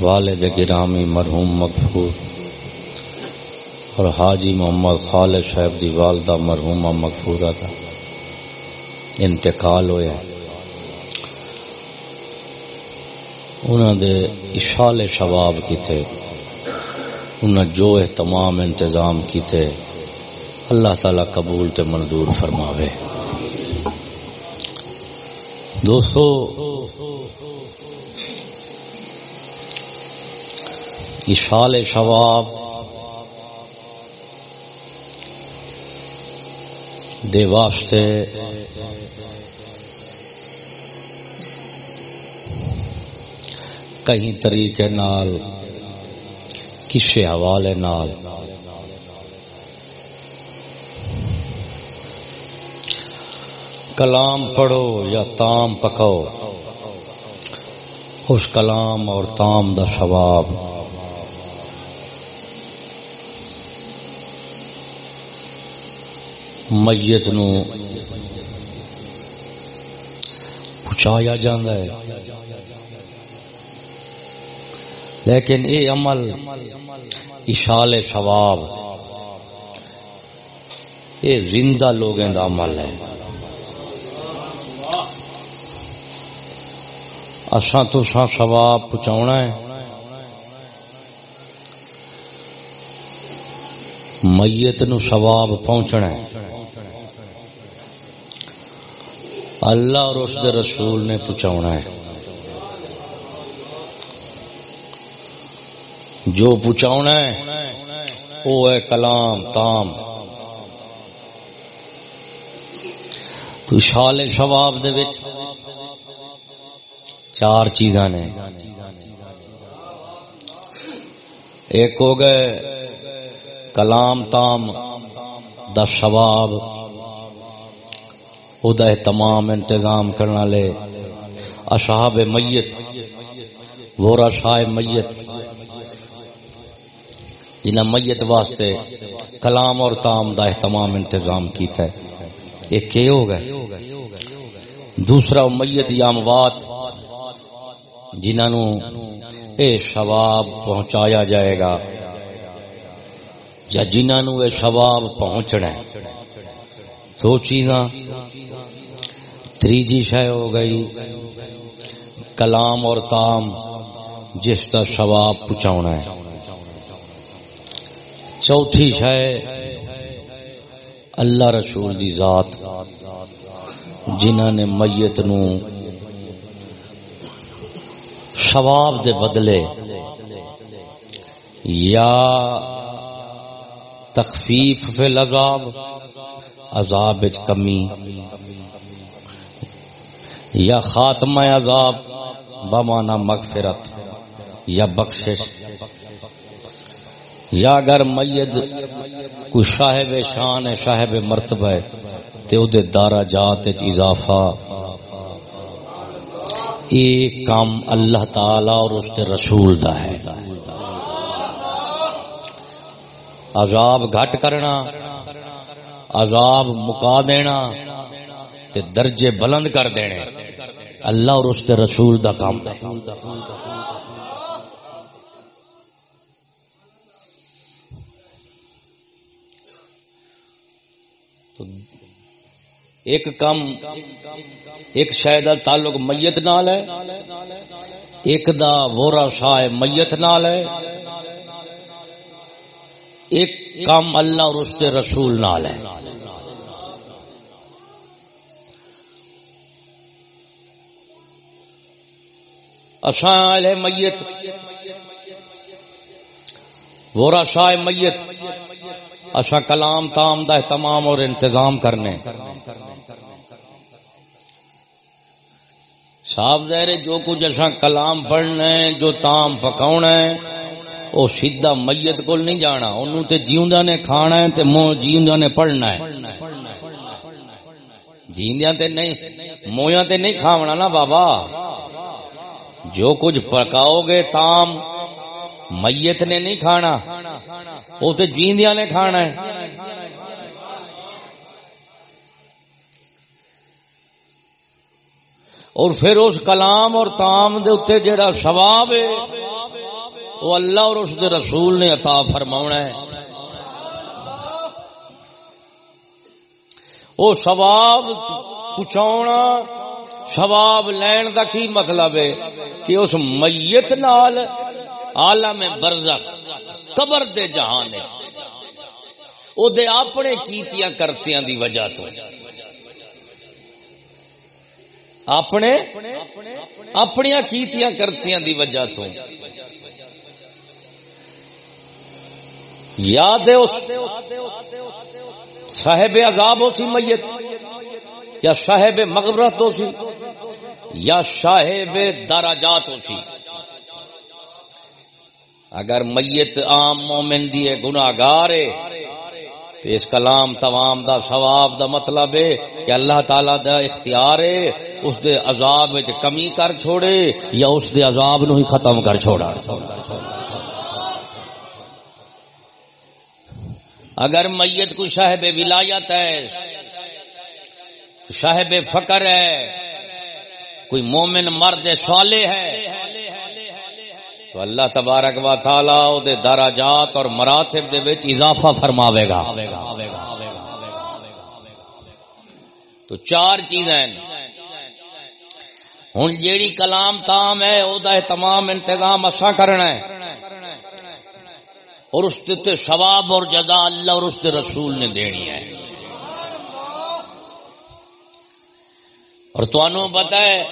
والد گرامی مرحوم مقبول اور حاجی محمد خالد صاحب دی والدہ مرحومہ مقبورہ کا انتقال ہوا انہوں دے اشال شواب کیتے انہوں جو تمام انتظام کیتے، اللہ تعالی قبول تے منظور فرماوے۔ دوستو اشال شواب، دے واسطے کہیں طریقے نال، کسے حوالے نال۔ کلام پڑھو یا تام پکاؤ اس کلام اور تام دا ثواب میت نو پہنچایا جاندہ ہے۔ لیکن اے عمل، اشال ثواب، اے زندہ لوگوں دا عمل ہے۔ اساں تو سا ثواب پہنچاونا ہے۔ میت نو ثواب پہنچنا ہے۔ اللہ اور اس دے رسول نے پہنچاونا ہے۔ جو پہنچاونا ہے، وہ ہے کلام، تام۔ تو شال شواب دے وچ چار چیزاں نے۔ ایک ہو گئے کلام، تام۔ دا شواب ادا تمام انتظام کرنا لے اصحاب میت وورا شاہ میت۔ جنہیں میت واسطے کلام اور تام دا تمام انتظام کیتا ہے۔ ایک کیا ہو گئے؟ دوسرا میت یا اموات جنہوں اے شواب پہنچایا جائے گا۔ یا جنہوں اے شواب پہنچنا ہے۔ دو چیزاں۔ تریجی شہ ہو گئی، کلام اور تام جس کا شواب پہنچاونا ہے۔ چوتھی شہ اللہ رسول دی ذات جنہ نے میت نو شواب دے بدلے، یا تخفیف فی العذاب عذاب کمی۔ یا خاتمہ عذاب بمانا مغفرت یا بخشش۔ یا اگر میت کوئی صاحب شان ہے صاحب مرتبہ ہے، تے او دے دارا جات اضافہ۔ ایک کام اللہ تعالی اور اس کے رسول دا ہے۔ عذاب گھٹ کرنا عذاب مکا دینا تے درجے بلند کر دینے۔ اللہ اور اس کے رسول دا کام ہے ایک کم ایک شاید تعلق میت نال ہے، ایک دا وورا شاہ میت نال ہے۔ ایک کم اللہ اور اس کے رسول نال ہے۔ اشان میت۔ وورا شاہ میت۔ اشا کلام تام دا تمام اور انتظام کرنے۔ صاف ظاہر جو کچھ اصا کلام پڑھنا ہے، جو تام پکاؤنا ہے، وہ سیدھا میت کو نہیں جانا۔ انہوں تے جیوندا نے کھانا ہے، تے منہ جیوندا نے پڑھنا ہے۔ جیندیاں تے نہیں، مویاں تے نہیں کھاونا نا بابا۔ جو کچھ پکاؤ گے تام، میت نے نہیں کھانا، وہ تو جیندیاں نے کھانا ہے۔ اور پھر اس کلام اور تام دے اتنے جڑا ثواب ہے، وہ اللہ اور اس دے رسول نے عطا فرماونا ہے۔ وہ ثواب پچھاونا ثواب لین کا کی مطلب ہے کہ اس میت نال عالم برزخ قبر دے جہان او دے اپنے کیتیاں کرتیاں دی وجہ تو۔ اپنے اپنی کیتیاں کرتیاں دی وجہ تو۔ یاد ہے صاحب عذاب ہو سی میت یا صاحب مغبرت ہو سی؟ یا صاحب دراجات ہو سی۔ اگر میت عام مومن دی گناگار ہے، تو اس کلام تمام دا ثواب دا مطلب ہے کہ اللہ تعالی دا اختیار ہے، اس دے عذاب وچ کمی کر چھوڑے یا اس دے عذاب نو ہی ختم کر چھوڑا۔ اگر میت کو صاحب ولایت ہے صاحب فقر ہے کوئی مومن مرد صالح ہے، تو اللہ تبارک و تعالی او دے دراجات اور مراتب دے وچ اضافہ فرماوے گا۔ تو چار چیزیں ہن جیڑی کلام تام ہے او دا تمام انتظام اسا کرنا ہے۔ اور اس تے ثواب اور جزا اللہ اور اس کے رسول نے دینی ہے۔ اور تو پتا ہے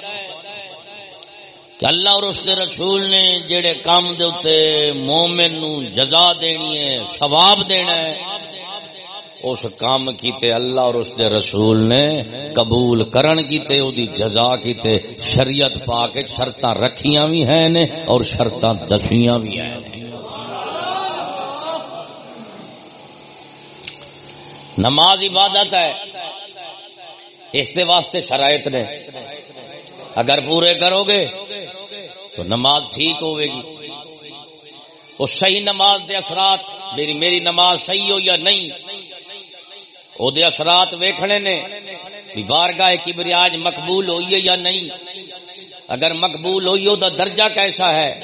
کہ اللہ اور اس کے رسول نے جڑے کام دے اتے مومن نو جزا دینی ہے، ثواب دینا ہے، اس کام کیتے اللہ اور اس دے رسول نے قبول کرن کیتے، او دی جزا کیتے، شریعت پاک شرطاں رکھیاں بھی ہیں نے اور شرطاں دسیاں بھی ہیں نماز عبادت ہے۔ اس دے واسطے شرائط نے۔ اگر پورے کرو گے، تو نماز ٹھیک ہوئے گی۔ وہ صحیح نماز دے اثرات، میری میری نماز صحیح ہو یا نہیں، وہ دے اثرات ویکھنے نے بھی بارگاہ کی بریاج مقبول ہوئی ہے یا نہیں۔ اگر مقبول ہوئی ہو تو درجہ کیسا ہے؟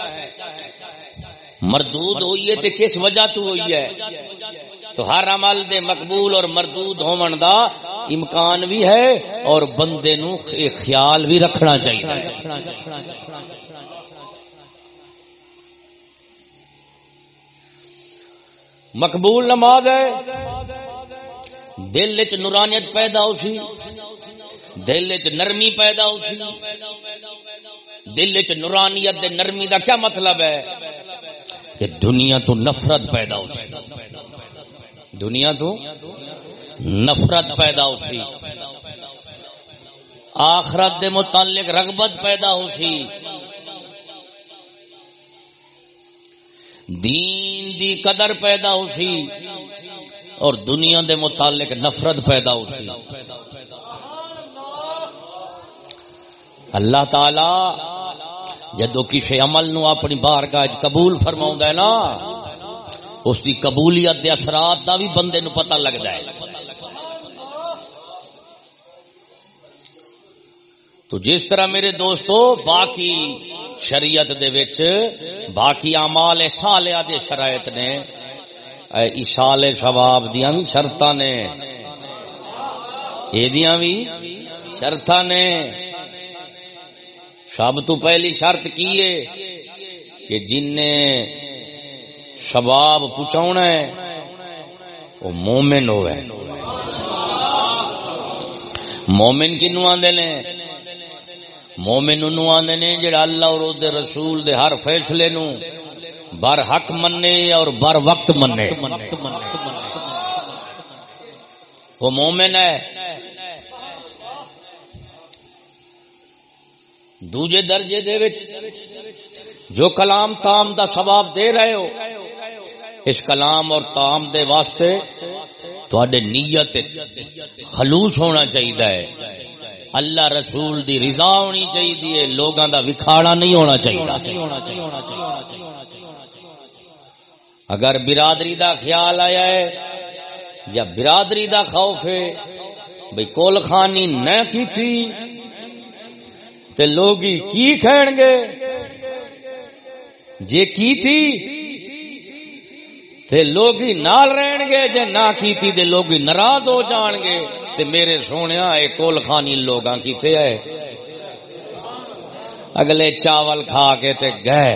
مردود ہوئی ہے تو کس وجہ تو ہوئی ہے؟ تو ہر عمل دے مقبول اور مردود ہون دا امکان بھی ہے اور بندے نو خیال بھی رکھنا چاہیے۔ مقبول نماز ہے۔ دل چ نورانیت پیدا ہو سی۔ دل چ نرمی پیدا ہو سی۔ دل چ نورانیت دے نرمی دا کیا مطلب ہے؟ کہ دنیا تو نفرت پیدا ہو سی۔ دنیا تو نفرت پیدا ہو سی آخرت دے متعلق رغبت پیدا ہو سی دین دی قدر پیدا ہو سی اور دنیا دے متعلق نفرت پیدا ہو سی اللہ تعالی جدو کسی عمل نو اپنی بارگاہ قبول فرماؤں ہے نا، اس کی قبولیت دے اثرات دا بھی بندے نو پتہ لگتا ہے۔ تو جس طرح میرے دوستو، باقی شریعت دے وچ، باقی اعمال سالیا دے شرائط نے اشال ثواب دیا بھی شرط نے۔ یہ بھی شرط نے۔ سب تو پہلی شرط کی ہے کہ جن نے شباب پچاؤنا ہے، وہ مومن ہوئے۔ مومن کی نو آدھے نے؟ مومن نو آدھے نے جڑا اللہ اور دے رسول دے ہر فیصلے نو بر حق منے اور بر وقت منے۔ وہ مومن ہے۔ دوجے درجے دے وچ جو کلام تام دا ثواب دے رہے ہو، اس کلام اور تام دے واسطے تھوڑے نیت خلوص ہونا چاہیے اللہ رسول دی رضا ہونی چاہیے لوگوں دا وکھاڑا نہیں ہونا چاہیے اگر برادری دا خیال آیا ہے، یا برادری دا خوف ہے بھائی کول خانی نہ کی تھی تے لوگ کی کھین گے جے کی تھی تے لوگی نال رہن گے، جے نہ کیتی تے لوگی ناراض ہو جان گے۔ تے میرے سونیا، اے کول خانی لوگاں کیتے ہے۔ اگلے چاول کھا کے تے گئے۔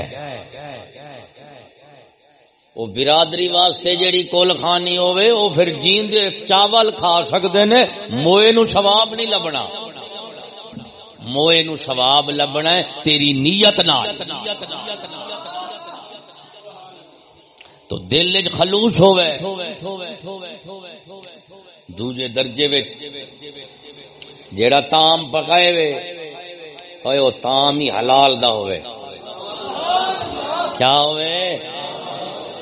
وہ برادری واسطے جیڑی کول خانی ہوئے وہ پھر جیندے چاول کھا سکتے نے، موئے نو ثواب نہیں لبنا۔ موئے نو ثواب لبنا ہے، تیری نیت نال۔ تو دل خلوص ہوئے دوجے درجے وچ جیڑا تام پکائے وے اوے او تام ہی حلال دا ہوئے کیا ہوئے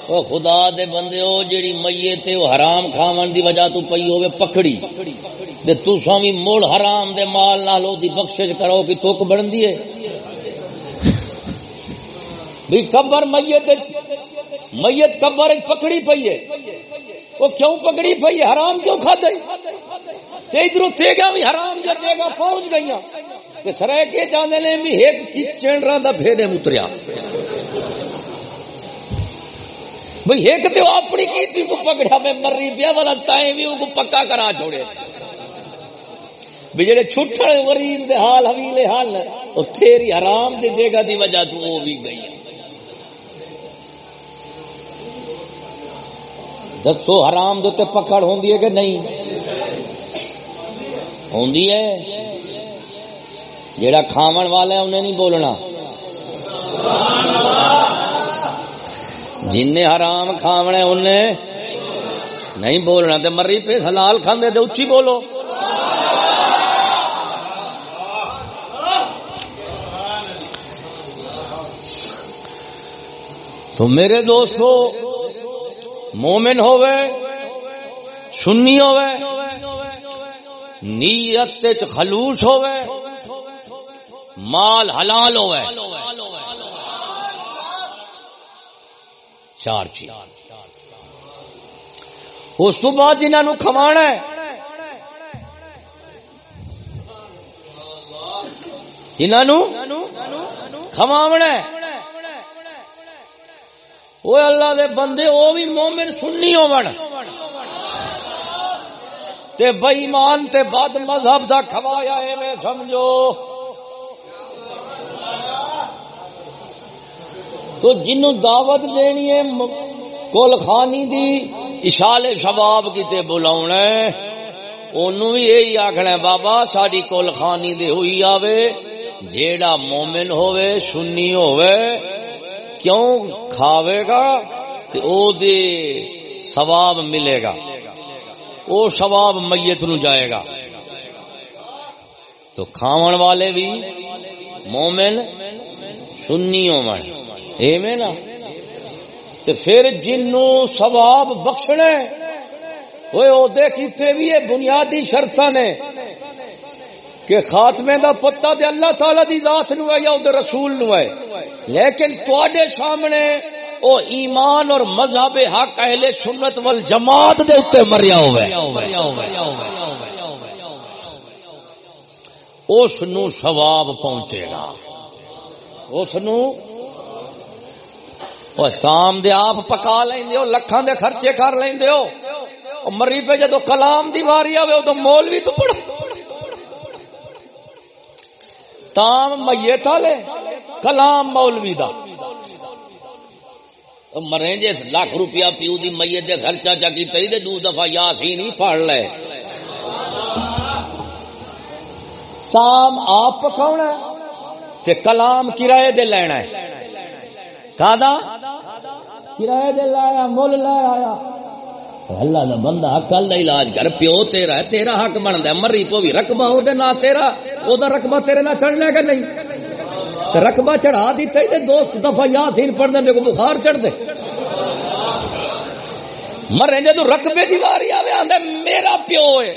او خدا دے بندے، او جیڑی میت تے او حرام کھاون دی وجہ تو پئی ہوئے پکڑی۔ تے تساں وی مول حرام دے مال نال او دی بخشش کرو کہ توک بن دیے بھی قبر میت جی۔ میت قبر پکڑی پئی ہے۔ وہ کیوں پکڑی پئی ہے؟ حرام کیوں کھا دے ادھر تیگا بھی حرام جا تیگا پہنچ گئی سرے کے جانے نے بھی ایک کچن رہا دا پھیرے متریا۔ بھئی ایک تے اپنی کیتی کو پکڑیا، میں مر رہی پیا والا تائیں بھی کو پکا کرا چھوڑے۔ بھی جڑے چھٹڑے ورین دے حال، حویلے حال او تیری حرام دے دے گا دی وجہ تو وہ بھی گئی دسو حرام دے پکڑ ہوں ہے کہ نہیں؟ ہوں جڑا کھاون والا ہے انہیں نہیں بولنا۔ جن حرام کھاونا انہیں نہیں بولنا۔ تے مری پہ حلال کھاندے تے اچھی بولو۔ تو میرے دوستو مومن ہوئے سنی ہوئے نیت خلوص ہوئے مال حلال ہوئے چار چیز۔ اس تو بعد جنہوں کما ہے جنہوں کماونا ہے وہ اللہ دے بندے وہ بھی مومن سننی ہو تے بئیمان تے بد مذہب دا کھوایا میں سمجھو۔ تو جنوں دعوت دینی ہے کل خانی دی اشال شباب کیتے بلاونا ہے۔ انہوں بھی یہی آخنا بابا ساری کل خانی دے ہوئی آوے، جیڑا مومن ہوئے سنی ہوئے کیوں کھاوے گا تو او دے ثواب ملے گا؟ او ثواب میت نو جائے گا۔ تو کھاون والے بھی مومن سنی ہومن اے نا؟ تو پھر جنو ثواب بخشنے وہ او کیتے بھی یہ بنیادی شرطاں نے کہ خاتمے دا پتہ دے اللہ تعالی دی ذات نو ہے یا او رسول نو ہے۔ لیکن تواڈے سامنے او ایمان اور مذہب حق اہل سنت والجماعت دے اوتے مریا ہوئے۔ اس نو ثواب پہنچے گا۔ اس نو تام دے آپ پکا لیندے ہو، لکھاں دے خرچے کر لیندے ہو۔ مری پہ جدو کلام دی واری آوے تو مولوی تو پڑھ تام میت والے، کلام مولوی دا۔ مرے جے لاکھ روپیہ پیو دی میت دے خرچہ چا کی تے دو دفعہ یاسین بھی پڑھ لے۔ تام آپ پکاونا تے کلام کرائے دے لینا ہے۔ کادا؟ کرائے دے لایا مول لایا۔ اللہ دا بندہ کل دا علاج کر، پیو تیرا ہے، تیرا حق بنتا ہے مری پو بھی رقبہ ہو دے نہ تیرا، او دا رقبہ تیرے نہ چڑھنا کہ نہیں؟ رقبہ چڑھا دیتا ہی دو دفعہ یاد ہی پڑھ دے کو بخار چڑھ دے مرے جے تو رقبے دی واری آوے آندا میرا پیو ہے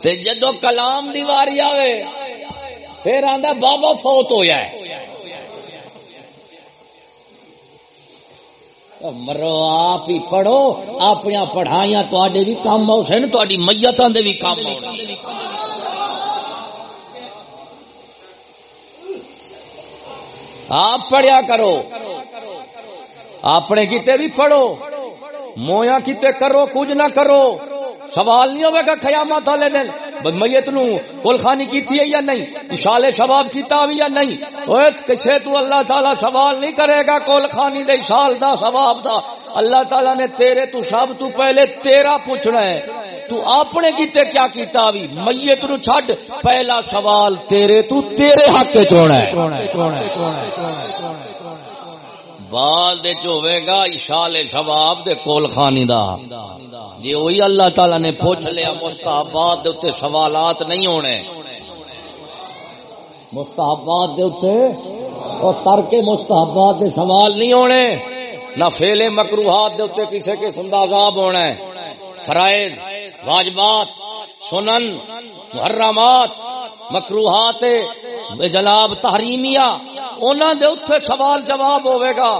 تے جدو کلام دی واری آوے، پھر آندا بابا فوت ہویا ہے۔ مرو، آپ ہی پڑھو، اپنی پڑھائیاں تے بھی کام آؤ سن تاری میتوں دے بھی کام آپ پڑھیا کرو، اپنے کتے بھی پڑھو، مویا کتے کرو، کچھ نہ کرو، سوال نہیں ہوئے گا قیامت والے دن۔ میت نو کل خانی کی تھی یا نہیں؟ اشال شباب کیتا بھی یا نہیں؟ کسے تو اللہ تعالی سوال نہیں کرے گا کول خانی دے اشال دا ثواب دا۔ اللہ تعالی نے تیرے تو سب تو پہلے تیرا پوچھنا ہے۔ تو اپنے کیتے کیا کیتا بھی میت نو چھڈ۔ پہلا سوال تیرے تو تیرے حق وچ ہونا ہے۔ بعد ہوئے گا اشال شباب دے کول خانی دا۔ جی وہی اللہ تعالی نے پوچھ لیا، مستحبات دے اتنے سوالات نہیں ہونے۔ مستحبات دے اتنے اور ترک مستحبات دے سوال نہیں ہونے۔ نہ فیلے مکروہات دے اتنے کسی قسم کا عذاب ہونا۔ ہے فرائض، واجبات، سنن، محرمات مکروہات جناب تحریمیہ انہوں دے اتنے سوال جواب ہوئے گا۔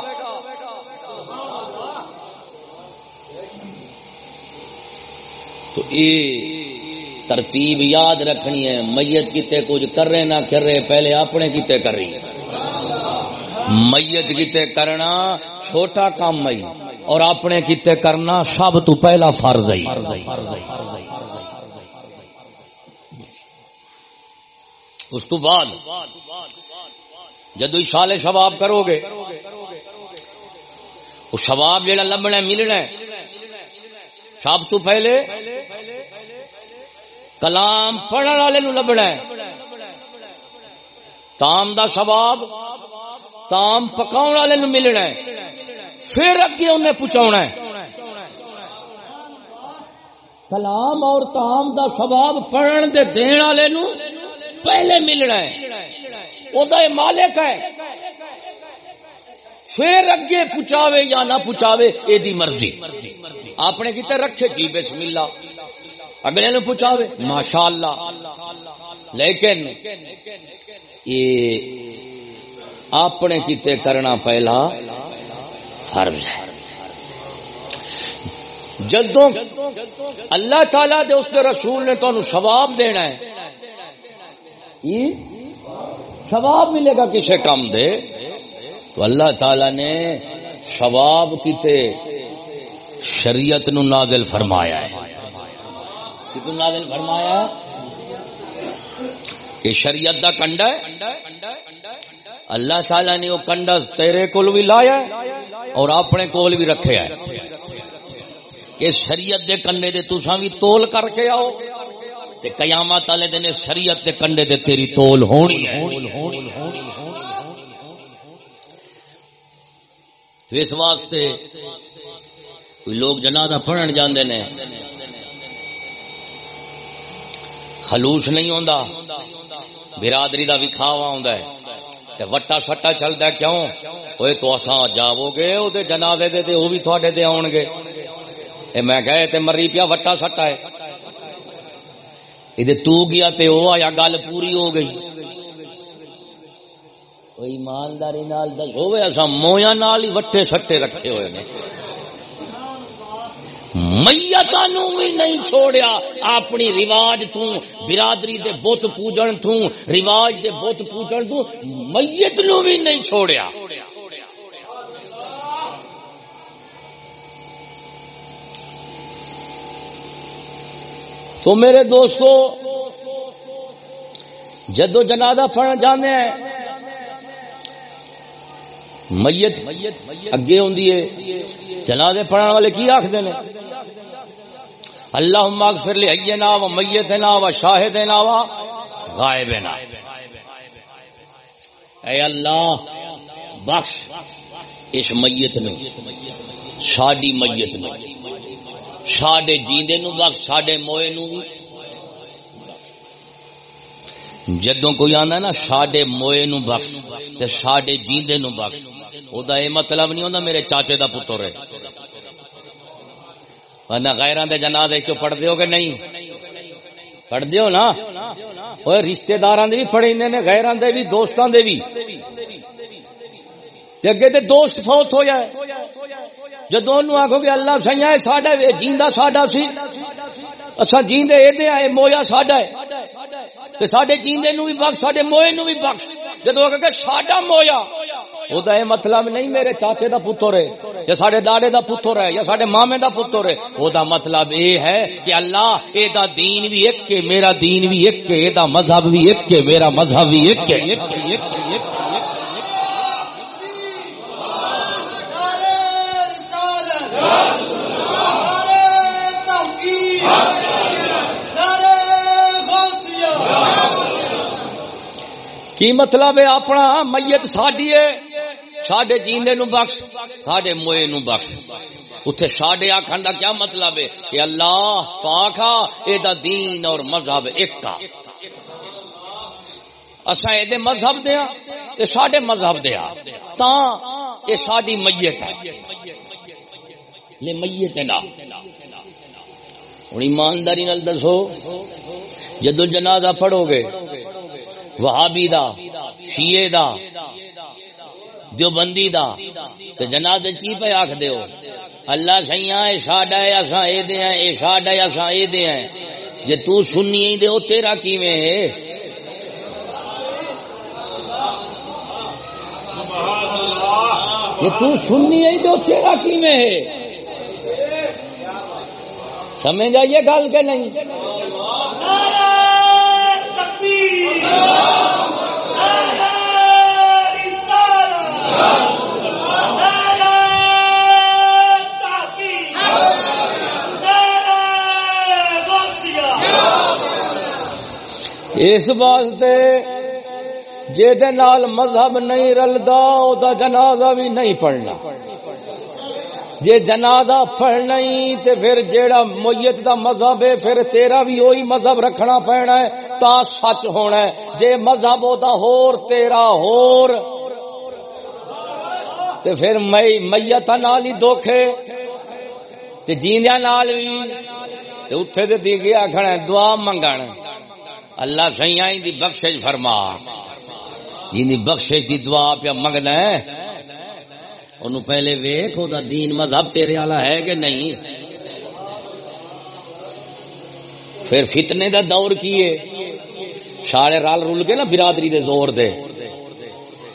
تو یہ ترتیب یاد رکھنی ہے، میت کتے کچھ کر رہے نہ کر رہے، پہلے اپنے کتے کر رہی۔ میت کتے کرنا چھوٹا کام مئی اور اپنے کتے کرنا سب تو پہلا فرض ہے۔ اس تو بعد جدو اشال شباب کرو گے، وہ شباب جہاں لبنا ملنا سب تو پہلے کلام پڑھنے والے نو لبنا تام دا سواب تام پکاؤ والے نو ملنا پھر اگے انہیں پہنچا کلام اور تام دا سواب پڑھن دے دین والے نو پہلے ملنا ہے۔ وہ مالک ہے۔ پھر اگے پہنچاوے یا نہ پہنچاوے یہ مرضی۔ اپنے کتنے رکھے جی بسم اللہ اگلے نو پہنچاوے ماشاء اللہ لیکن یہ اپنے کتے کرنا پہلا فرض ہے۔ جدوں اللہ تعالی دے اس دے رسول نے تو سواب دینا ہے سواب ملے گا کسے کم دے؟ تو اللہ تعالی نے سواب کتے شریعت نو نازل فرمایا ہے۔ کتنا نازل فرمایا ہے؟ کہ شریعت دا کنڈا ہے؟ اللہ تعالی نے وہ کنڈا تیرے کول بھی لایا اور اپنے کول بھی رکھے ہے۔ کہ شریعت دے کنڈے دے تساں بھی تول کر کے آؤ۔ تے قیامت والے دن شریعت دے کنڈے دے تیری تول ہونی ہے۔ تو اس واسطے کوئی لوگ جنازہ پڑھن جاندے نے، خلوص نہیں ہوندا، برادری دا وکھاوا ہوندا ہے۔ تے وٹا سٹا چلدا کیوں؟ اوے تو اساں جاو گے او دے جنازے دے تے او بھی تواڈے تے آون گے۔ اے میں کہے تے مری پیا، وٹا سٹا ہے۔ ادھر تو گیا تے او آیا، گل پوری ہو گئی۔ کوئی ایمانداری نال دس، ہوئے اسا مویا نال ہی وٹے سٹے رکھے ہوئے نے۔ میتا بھی نہیں چھوڑیا، اپنی رواج تو برادری دے بت پوجن تو رواج دے بت پوجن تو میت نو بھی نہیں چھوڑیا۔ تو میرے دوستو، جدو جنازہ پڑھنا جانے ہیں، میت اگے ہوں جنازے پڑھنے والے کی آخر نے؟ اللہ مغفر لی حینا و میتنا و شاہدنا و غائبنا۔ اے اللہ، بخش اس میت نو ساڈی میت نو ساڈے جیندے نو بخش ساڈے موئے نو جدوں کوئی آندا نا ساڈے موئے نو بخش تے ساڈے جیندے نو بخش او دا اے مطلب نہیں ہوندا میرے چاچے دا پتر ہے ورنہ غیراں دے جنازے کیوں پڑھ دیو کہ نہیں پڑھ دیو نا اوے رشتہ داراں دے بھی پڑھیندے نے غیراں دے بھی دوستاں دے بھی تے اگے تے دوست فوت ہو جائے جدو آخو گے اللہ سیا ساڈا جیندہ ساڈا سی۔ اصا جیندے اے آئے، مویا ساڈا ہے۔ تے ساڈے جیندے نو بھی بخش، ساڈے موئے نو بھی بخش۔ جدو آ کہ ساڈا مویا وہ یہ مطلب نہیں میرے چاچے دا پتر ہے، یا سارے داڑے دا پتر ہے، یا سارے مامے دا پتر ہے۔ وہ مطلب یہ ہے کہ اللہ، اے دا دین بھی ایک کے میرا دین بھی ایک کے اے دا مذہب بھی ایک کے میرا مذہب بھی ایک کے ایک کے ایک کے کی مطلب ہے اپنا میت ساڈی ہے؟ ساڈے جیندے نو بخش، ساڈے موئے نو بخش۔ اتنے ساڈے آخر دا کیا مطلب ہے؟ کہ اللہ پاکا اے دا دین اور مذہب ایک کا اسا مذہب دیا اے ساڈے مذہب دیا تا اے ساڈی میت ہے لے میت ہے نا۔ ہوں ایمانداری نال دسو جدو جنازہ پڑھو گے وہابی دا، شیعہ دا جو بندی دا۔ تو جناب کی پہ آخ دیو اللہ سیاں اے ساڈا ہے اساں اے دے ہیں اے ساڈا ہے اساں اے دے ہیں جے تو سننی دے، او تیرا کیویں ہے؟ یہ تو سننی ہے تو تیرا کیویں ہے؟ سمجھ آئیے گل کہ نہیں؟ اس واسطے جے نال مذہب نہیں رلدا او دا جنازہ بھی نہیں پڑھنا۔ جے جنازہ پڑھنا ہی تے پھر جیڑا میت دا مذہب ہے، پھر تیرا بھی وہی مذہب رکھنا پینا ہے، تا سچ ہونا ہے۔ جے مذہب او دا ہور، تیرا ہور۔ تے پھر مئی میت نال ہی دکھے۔ تے جیندیاں نال بھی تے اوتھے تے دی گیا کھڑا دعا منگن۔ اللہ سیاں دی بخشش فرما۔ جی جن بخشش دی دعا پیا منگنا ہے۔ انہوں پہلے ویخ وہ دین مذہب تیرے والا ہے کہ نہیں؟ پھر فتنے دا دور کیے سارے رل رل کے نا برادری دے زور دے۔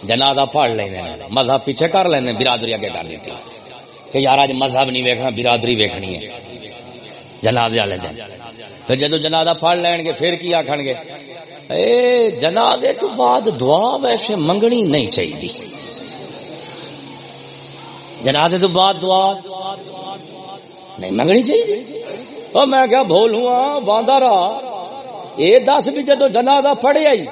جنازہ پڑھ لیں مذہب پیچھے کر لینے برادری اگے کر دیتی۔ کہ یار اج مذہب نہیں ویکھنا، برادری ویکھنی ہے۔ جنازے والے دن۔ پھر جدو جنازہ پڑھ لین گے، پھر کی آخن گے؟ اے، جنازے تو بعد دعا ویسے منگنی نہیں چاہیے جنازے تو بعد دعا۔ نہیں منگنی چاہیے۔ اور میں کیا بھول ہوں ہاں، باندھا رہا۔ یہ دس بھی جدو جنازہ پڑے آئی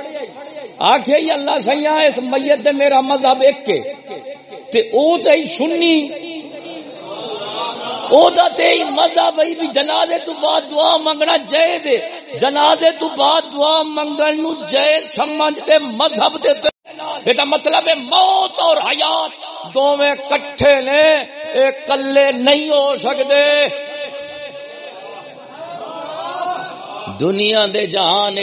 آخیا اللہ سیاں، اس میت دے میرا مذہب ایک کے تے او تے سنی۔ او دا تے ہی مذہب ای بھی جنازے تو بعد دعا منگنا جائز ہے۔ جنازے تو بعد دعا منگن نو جائز سمجھتے مذہب دے تے یہ مطلب ہے موت اور حیات۔ دونوں کٹھے نے ایک کلے نہیں ہو سکتے۔ دنیا دے جہان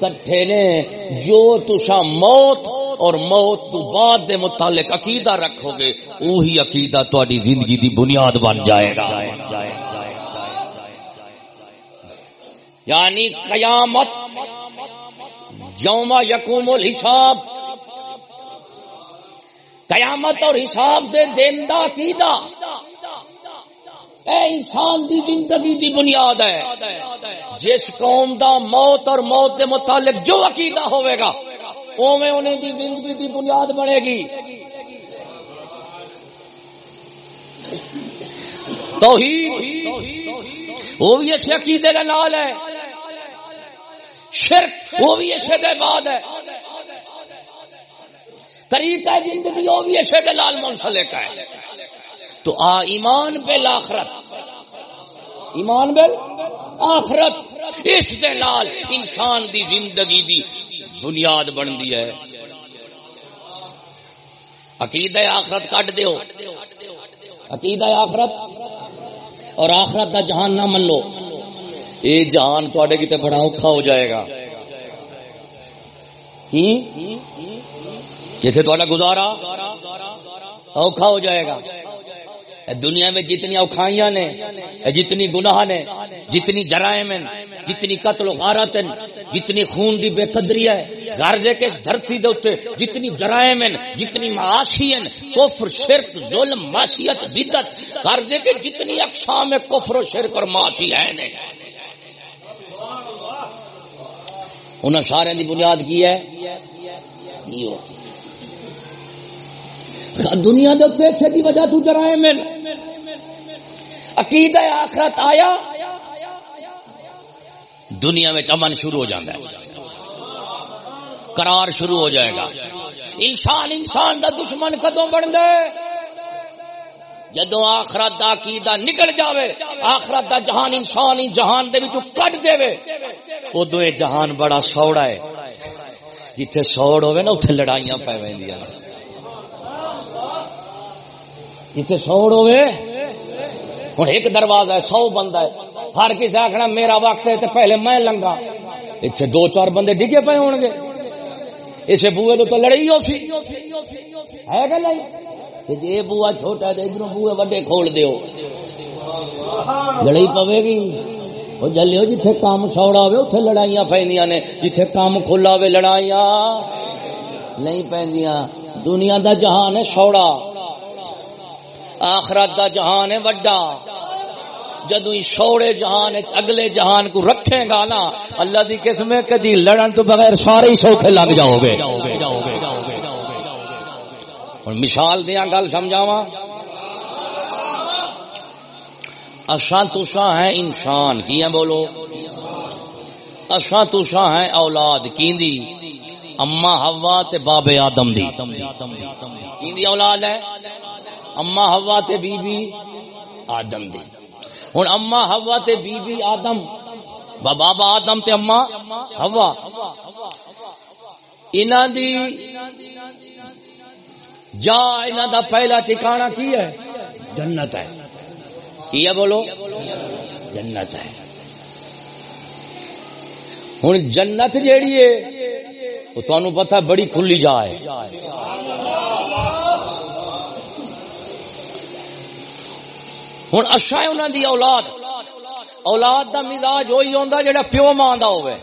کٹھے نے، جو تسا موت اور موت تو بعد دے متعلق عقیدہ رکھو گے وہی عقیدہ تاری زندگی دی بنیاد بن جائے گا۔ یعنی قیامت، یوم یقوم الحساب۔ قیامت اور حساب دے دین دا عقیدہ۔ اے انسان دی زندگی دی بنیاد ہے۔ جس قوم دا موت اور موت دے متعلق جو عقیدہ ہوئے گا اوے انہیں دی زندگی دی بنیاد بنے گی۔ توحید، وہ بھی اس عقیدے کا نال ہے۔ شرک، وہ بھی اسے بعد ہے۔ طریقہ زندگی وہ بھی اسے دے لال منسلک ہے۔ تو آ، ایمان بل آخرت۔ ایمان بل آخرت۔ اس دے لال انسان دی زندگی دی بنیاد بن دی ہے۔ عقیدہ آخرت کٹ دیو۔ عقیدہ آخرت۔ اور آخرت دا جہان نہ من لو یہ جہان تے کتنے بڑا اوکھا ہو جائے گا۔ جیسے تا گزارا، اوکھا ہو جائے گا۔ دنیا میں جتنی اوکھائیاں نے جتنی گناہ نے، جتنی جرائم ہیں، جتنی قتل و غارت جتنی خون دی بے قدری ہے غرضے کے دھرتی دے اوتے جتنی جرائم ہیں، جتنی معاشی ہیں، کفر، شرک، ظلم معاشیت بدت غرضے کے جتنی اقسام کفر و شرک اور معاشی ہیں۔ انہاں سارے دی بنیاد کی ہے؟ دنیا دے پیسے کی وجہ تو جرائم ہے عقیدہ آخرت آیا۔ دنیا میں چمن شروع ہو جاتا ہے۔ قرار شروع ہو جائے گا۔ انسان انسان دا دشمن کدو بن دے جدو آخرت دا عقیدہ نکل جاوے، آخرت دا جہان انسان جہان دے وچوں کٹ دے وے ادو یہ جہان بڑا سوڑا ہے۔ جتھے سوڑ ہوئے نا اتنے لڑائیاں پی ویندیاں جتھے سوڑ ہوئے ہوں ایک دروازہ ہے، سو بندہ ہے۔ ہر کسی آخنا میرا وقت ہے تو پہلے میں لنگا۔ اتنے دو چار بندے ڈگے پے ہو گے۔ اسے بوے تو تو لڑائی ہو سی۔ ہے کہ نہیں؟ جی بوا چھوٹا ہے ادھر بوے وڈے کھول دیو۔ لڑائی پوے گی۔ وہ جلو جتھے کام سوڑا ہوئے اتنے لڑائیاں پہ نے۔ جتھے کام کھلا ہوئے، لڑائیاں۔ نہیں پہ دنیا دا جہان ہے سوڑا۔ آخرت دا جہان ہے وڈا۔ جدو سوڑے جہان اگلے جہان کو رکھے گا نا، اللہ دی قسم کدی لڑن تو بغیر سارے سوکھے لگ جاؤ گے مثال دیا گل سمجھاوا اصا تسا ہے انسان کی بولو؟ اصا تسا ہے اولاد کی اما ہوا تے بابے آدم دی۔ اولاد ہے؟ اما ہوا تے بی بی آدم دی ہوں اما ہوا تے بی بی آدم، بابا آدم تے اما ہوا انہاں دی جا، انہاں دا پہلا ٹھکانہ کی ہے؟ جنت ہے۔ کی ہے بولو؟ جنت ہے۔ ہوں جنت جیڑی ہے، وہ تمہیں پتا بڑی کھلی جا ہے۔ ہوں اچھا ہے انہوں دی اولاد۔ اولاد دا مزاج وہی ہوتا جا پیو ماں کا ہوے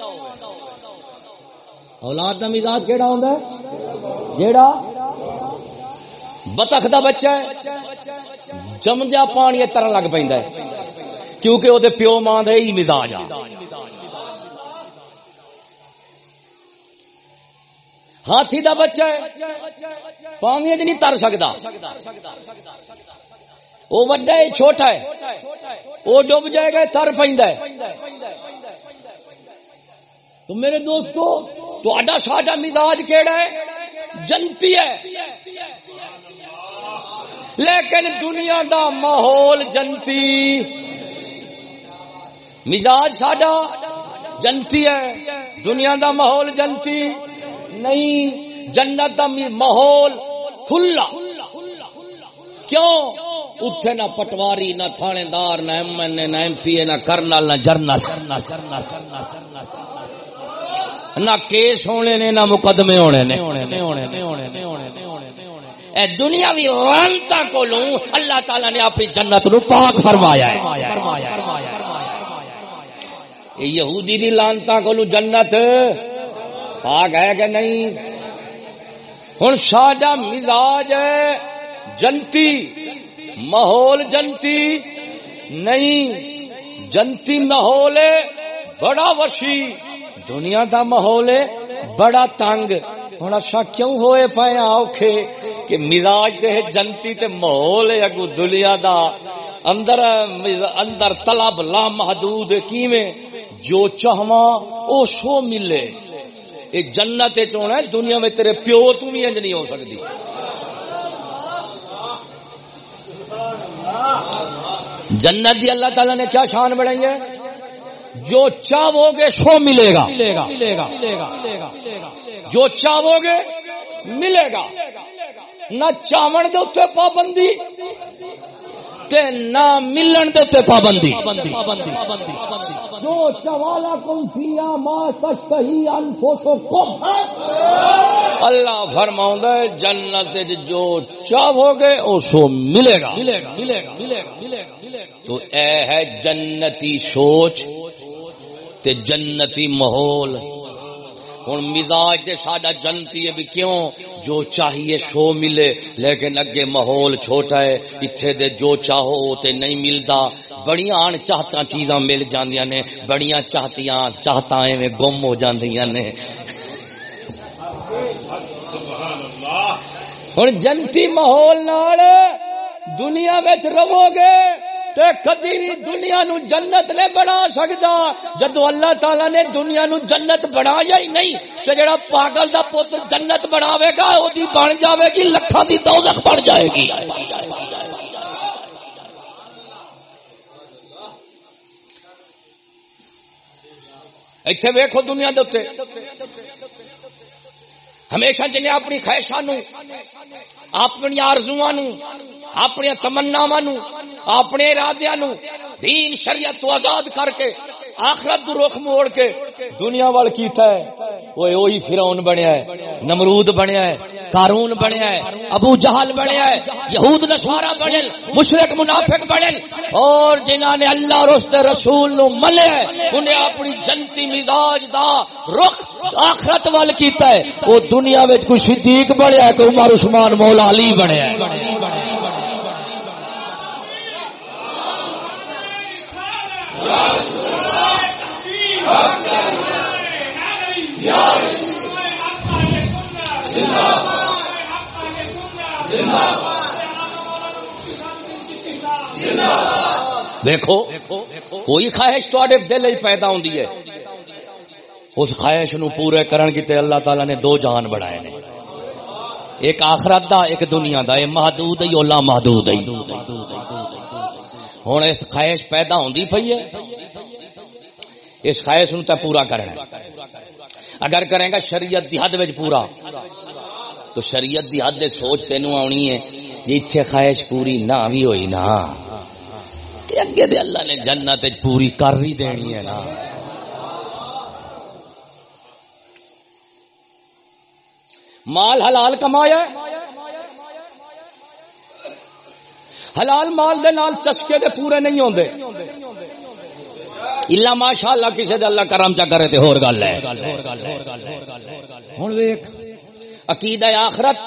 اولاد دا مزاج کہڑا ہوندا ہے؟ جیڑا بطخ دا بچہ ہے۔ جمدیا پانی ترن لگ پہ کیونکہ وہ پیو ماں کا ہی مزاج آ۔ ہاتھی دا بچہ ہے۔ پانی چ نہیں تر سکتا وہ وڈا ہے، چھوٹا ہے۔ وہ ڈب جائے گا، تر پہ تو میرے دوستو تو اڈا ساڈا مزاج کیڑا ہے؟ جنتی ہے۔ لیکن دنیا دا ماحول جنتی۔ مزاج ساڈا جنتی ہے۔ دنیا دا ماحول جنتی نہیں، جنت دا ماحول کھلا۔ کیوں؟ اتنے نہ پٹواری، نہ تھانے دار نہ ایم این اے، نہ ایم پی اے، نہ کرنل، نہ جرنل، نہ کیس ہونے نے، نہ مقدمے ہونے نے۔ اے دنیا بھی لانتا کو لوں اللہ تعالی نے اپنی جنت نو پاک فرمایا ہے۔ یہودی دی لانتا کو لوں جنت۔ پاک ہے کہ نہیں؟ ہوں ساڈا مزاج ہے، جنتی۔ ماحول جنتی نہیں، جنتی ماحول بڑا وسیع دنیا دا ماحول بڑا تنگ۔ ہوں اچھا کیوں ہوئے پائے اوکھے کہ مزاج دے جنتی تے ماحول اگو دنیا دا۔ اندر اندر طلب لا محدود کیویں؟ جو چاہواں او سو ملے۔ یہ جنت چونا ہے، دنیا میں تیرے پیو تو بھی انج نہیں ہو سکتی جنت دی اللہ تعالی نے کیا شان بڑھائی ہے؟ جو چاہو گے سو ملے گا۔ جو چاہو گے ملے گا۔ نہ چاون دے پابندی تے نہ ملن دے پابندی۔ جو چوالا کم فیا ما تشتہی انفسکم اللہ فرماؤں ہے جنت جو چاہو گے او سو ملے گا ملے گا ملے گا ملے گا ملے گا۔ تو اے ہے جنتی سوچ تے جنتی ماحول۔ ہوں مزاج دے ساڈا جنتی ہے بھی کیوں؟ جو چاہیے شو ملے، لیکن اگے ماحول چھوٹا ہے، اتھے دے جو چاہو تے نہیں ملتا بڑیاں آن چاہتا چیزاں مل جاندیاں نے، بڑیاں چاہتیاں، چاہتا ایویں گم ہو جاندیاں نے۔ ہوں جنتی ماحول نال دنیا وچ رہو گے۔ تے کدی بھی دنیا نو جنت نے بنا سکتا جدو اللہ تعالی نے دنیا نو جنت بنایا ہی نہیں، تے جڑا پاگل دا پتر جنت بناوے گا، او دی بن جاوے گی، لکھاں دی دوزخ بن جائے گی۔ ایتھے ویکھو دنیا دے اوتے۔ ہمیشہ جن اپنی خواہشاں نو، اپنی آرزواں نو اپنی تمنا اپنے ارادے نو، دین، شریعت تو آزاد کر کے، آخرت تو رخ موڑ کے دنیا وال کیتا ہے۔ وہ وہی فرعون بنیا ہے، نمرود بنیا ہے، قارون بنیا ہے، ابو جہل بنیا ہے، یہود نصارا بنے مشرک، منافق بنے اور جنہاں نے اللہ اور اس رسول نو ملے انہیں اپنی جنتی مزاج دا رخ آخرت وال کیتا ہے۔ وہ دنیا وچ کوئی صدیق بنیا ہے، کوئی عمر، عثمان، مولا علی بنیا ہے۔ دیکھو، کوئی خواہش تھوڑے دل ہی پیدا ہوں ہے۔ اس خواہش نو پورے کرن کی تے اللہ تعالی نے دو جہان بنائے نے۔ ایک آخرت دا، ایک دنیا دا۔ یہ محدود ہے یا محدود ہوں اس خواہش پیدا ہوندی پئی ہے۔ اس خواہش نو پورا کرنا اگر کریں گا شریعت دی حد وچ پورا۔ تو شریعت دی حد سوچ تینوں آنی ہے جی اتنے خواہش پوری نہ بھی ہوئی نا۔ اگے دے اللہ نے جنت پوری کر ہی دینی ہے نا۔ مال حلال کمایا حلال مال دے نال چسکے دے پورے نہیں ہوندے۔ الا ماشاء اللہ کسی دے اللہ کرم چا کرے تے ہور گل ہے۔ ہن ویکھ، عقیدہ آخرت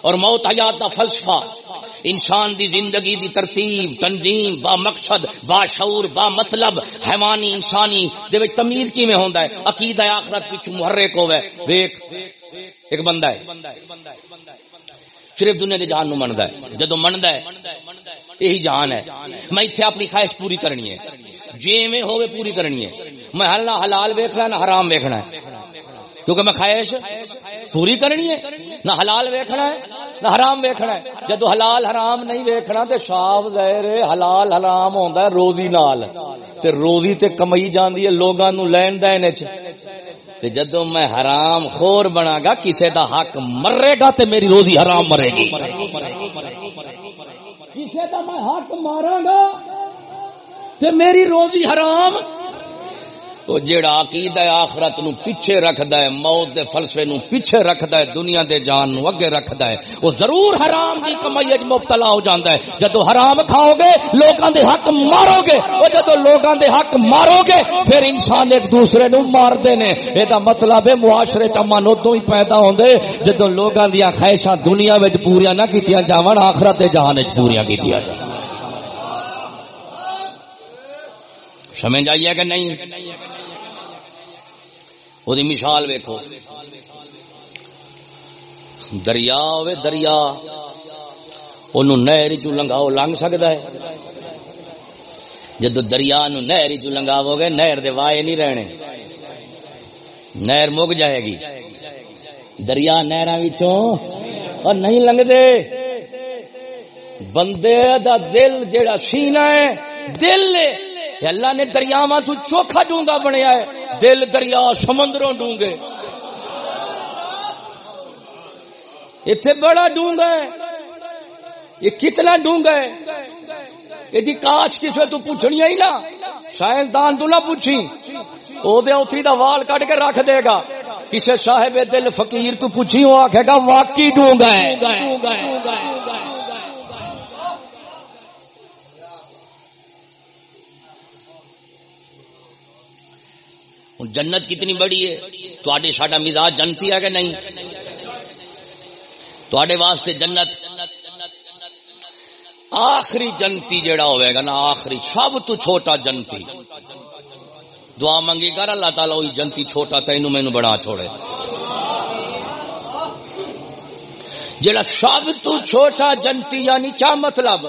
اور موت حیات دا فلسفہ، انسان دی زندگی دی ترتیب، تنظیم، با مقصد، با شعور، با مطلب حیوانی انسانی دے وچ تمیز کیویں ہوندا ہے؟ عقیدہ آخرت پیچھے محرک ہوے ویکھ، ایک بندہ ہے، صرف دنیا دے جہان نو مندا ہے۔ جدوں مندا ہے، یہی جہان ہے۔ میں ایتھے اپنی خواہش پوری کرنی ہے۔ جی جویں ہوے پوری کرنی ہے۔ میں نہ حلال ویکھنا، نہ حرام ویکھنا ہے۔ کیونکہ میں خواہش پوری کرنی ہے، نہ حلال ویکھنا ہے، نہ حرام ویکھنا ہے۔ جدو حلال حرام نہیں ویکھنا تے صاف ظاہر حلال حرام ہوندا ہے روزی نال۔ تے روزی تے کمائی جاندی ہے لوگاں نو لین دین وچ۔ تے جدو میں حرام خور بنا گا، کسے دا حق مرے گا تے میری روزی حرام مرے گی۔ کسے دا میں حق ماراں گا تے میری روزی حرام؟ وہ جیڑا عقیدہ آخرت نو پیچھے رکھدا ہے، موت دے فلسفے نو پیچھے رکھدا ہے، دنیا دے جان نو اگے رکھدا ہے، وہ ضرور حرام دی کمائی وچ مبتلا ہو جاندا ہے۔ جدو حرام کھاؤ گے، لوکاں دے حق مارو گے۔ او جدو لوکاں دے حق مارو گے، پھر انسان ایک دوسرے نو مار دے نے۔ اے دا مطلب ہے معاشرے چ امن ادوں ہی پیدا ہوندے۔ جدو لوکاں دی خواہشاں دنیا وچ پوریاں نہ کیتیاں جاون، آخرت دے جہان وچ پوریاں کیتیاں جاون۔ سمجھ آئیے کہ نہیں؟ وہ مثال ویکو دریا ہوے دریا نہر چ لنگاؤ لنگ سکتا ہے۔ جدو دریا نو نہر چ لنگاو گے، نہر دے وائے نہیں رہنے۔ نہر مک جائے گی۔ دریا نہر اور نہیں لنگتے بندے دا دل جیڑا سینا ہے، دل اللہ نے دریاوا تو چوکھا ڈونگا بنیا ہے۔ دل، دریا، سمندروں ڈونگے۔ اتنے بڑا ڈونگا ہے۔ یہ کتنا ڈونگا ہے؟ یہ جی کاش کسی تو پوچھنی ہی نا۔ سائنسدان تو نہ پوچھی۔ وہ اتری دا وال کٹ کے رکھ دے گا۔ کسی صاحب دل فقیر تو پوچھی وہ آخے گا، واقعی ڈونگا ہے۔ جنت کتنی بڑی ہے؟ تو ساڈا مزاج جنتی ہے کہ نہیں؟ تو واسطے جنت آخری جنتی جڑا ہوئے گا نا، آخری سب تو چھوٹا جنتی۔ دعا منگی کر، اللہ تعالیٰ وہی جنتی چھوٹا تینوں مینو بڑا چھوڑے۔ جڑا سب تو چھوٹا جنتی یعنی کیا مطلب؟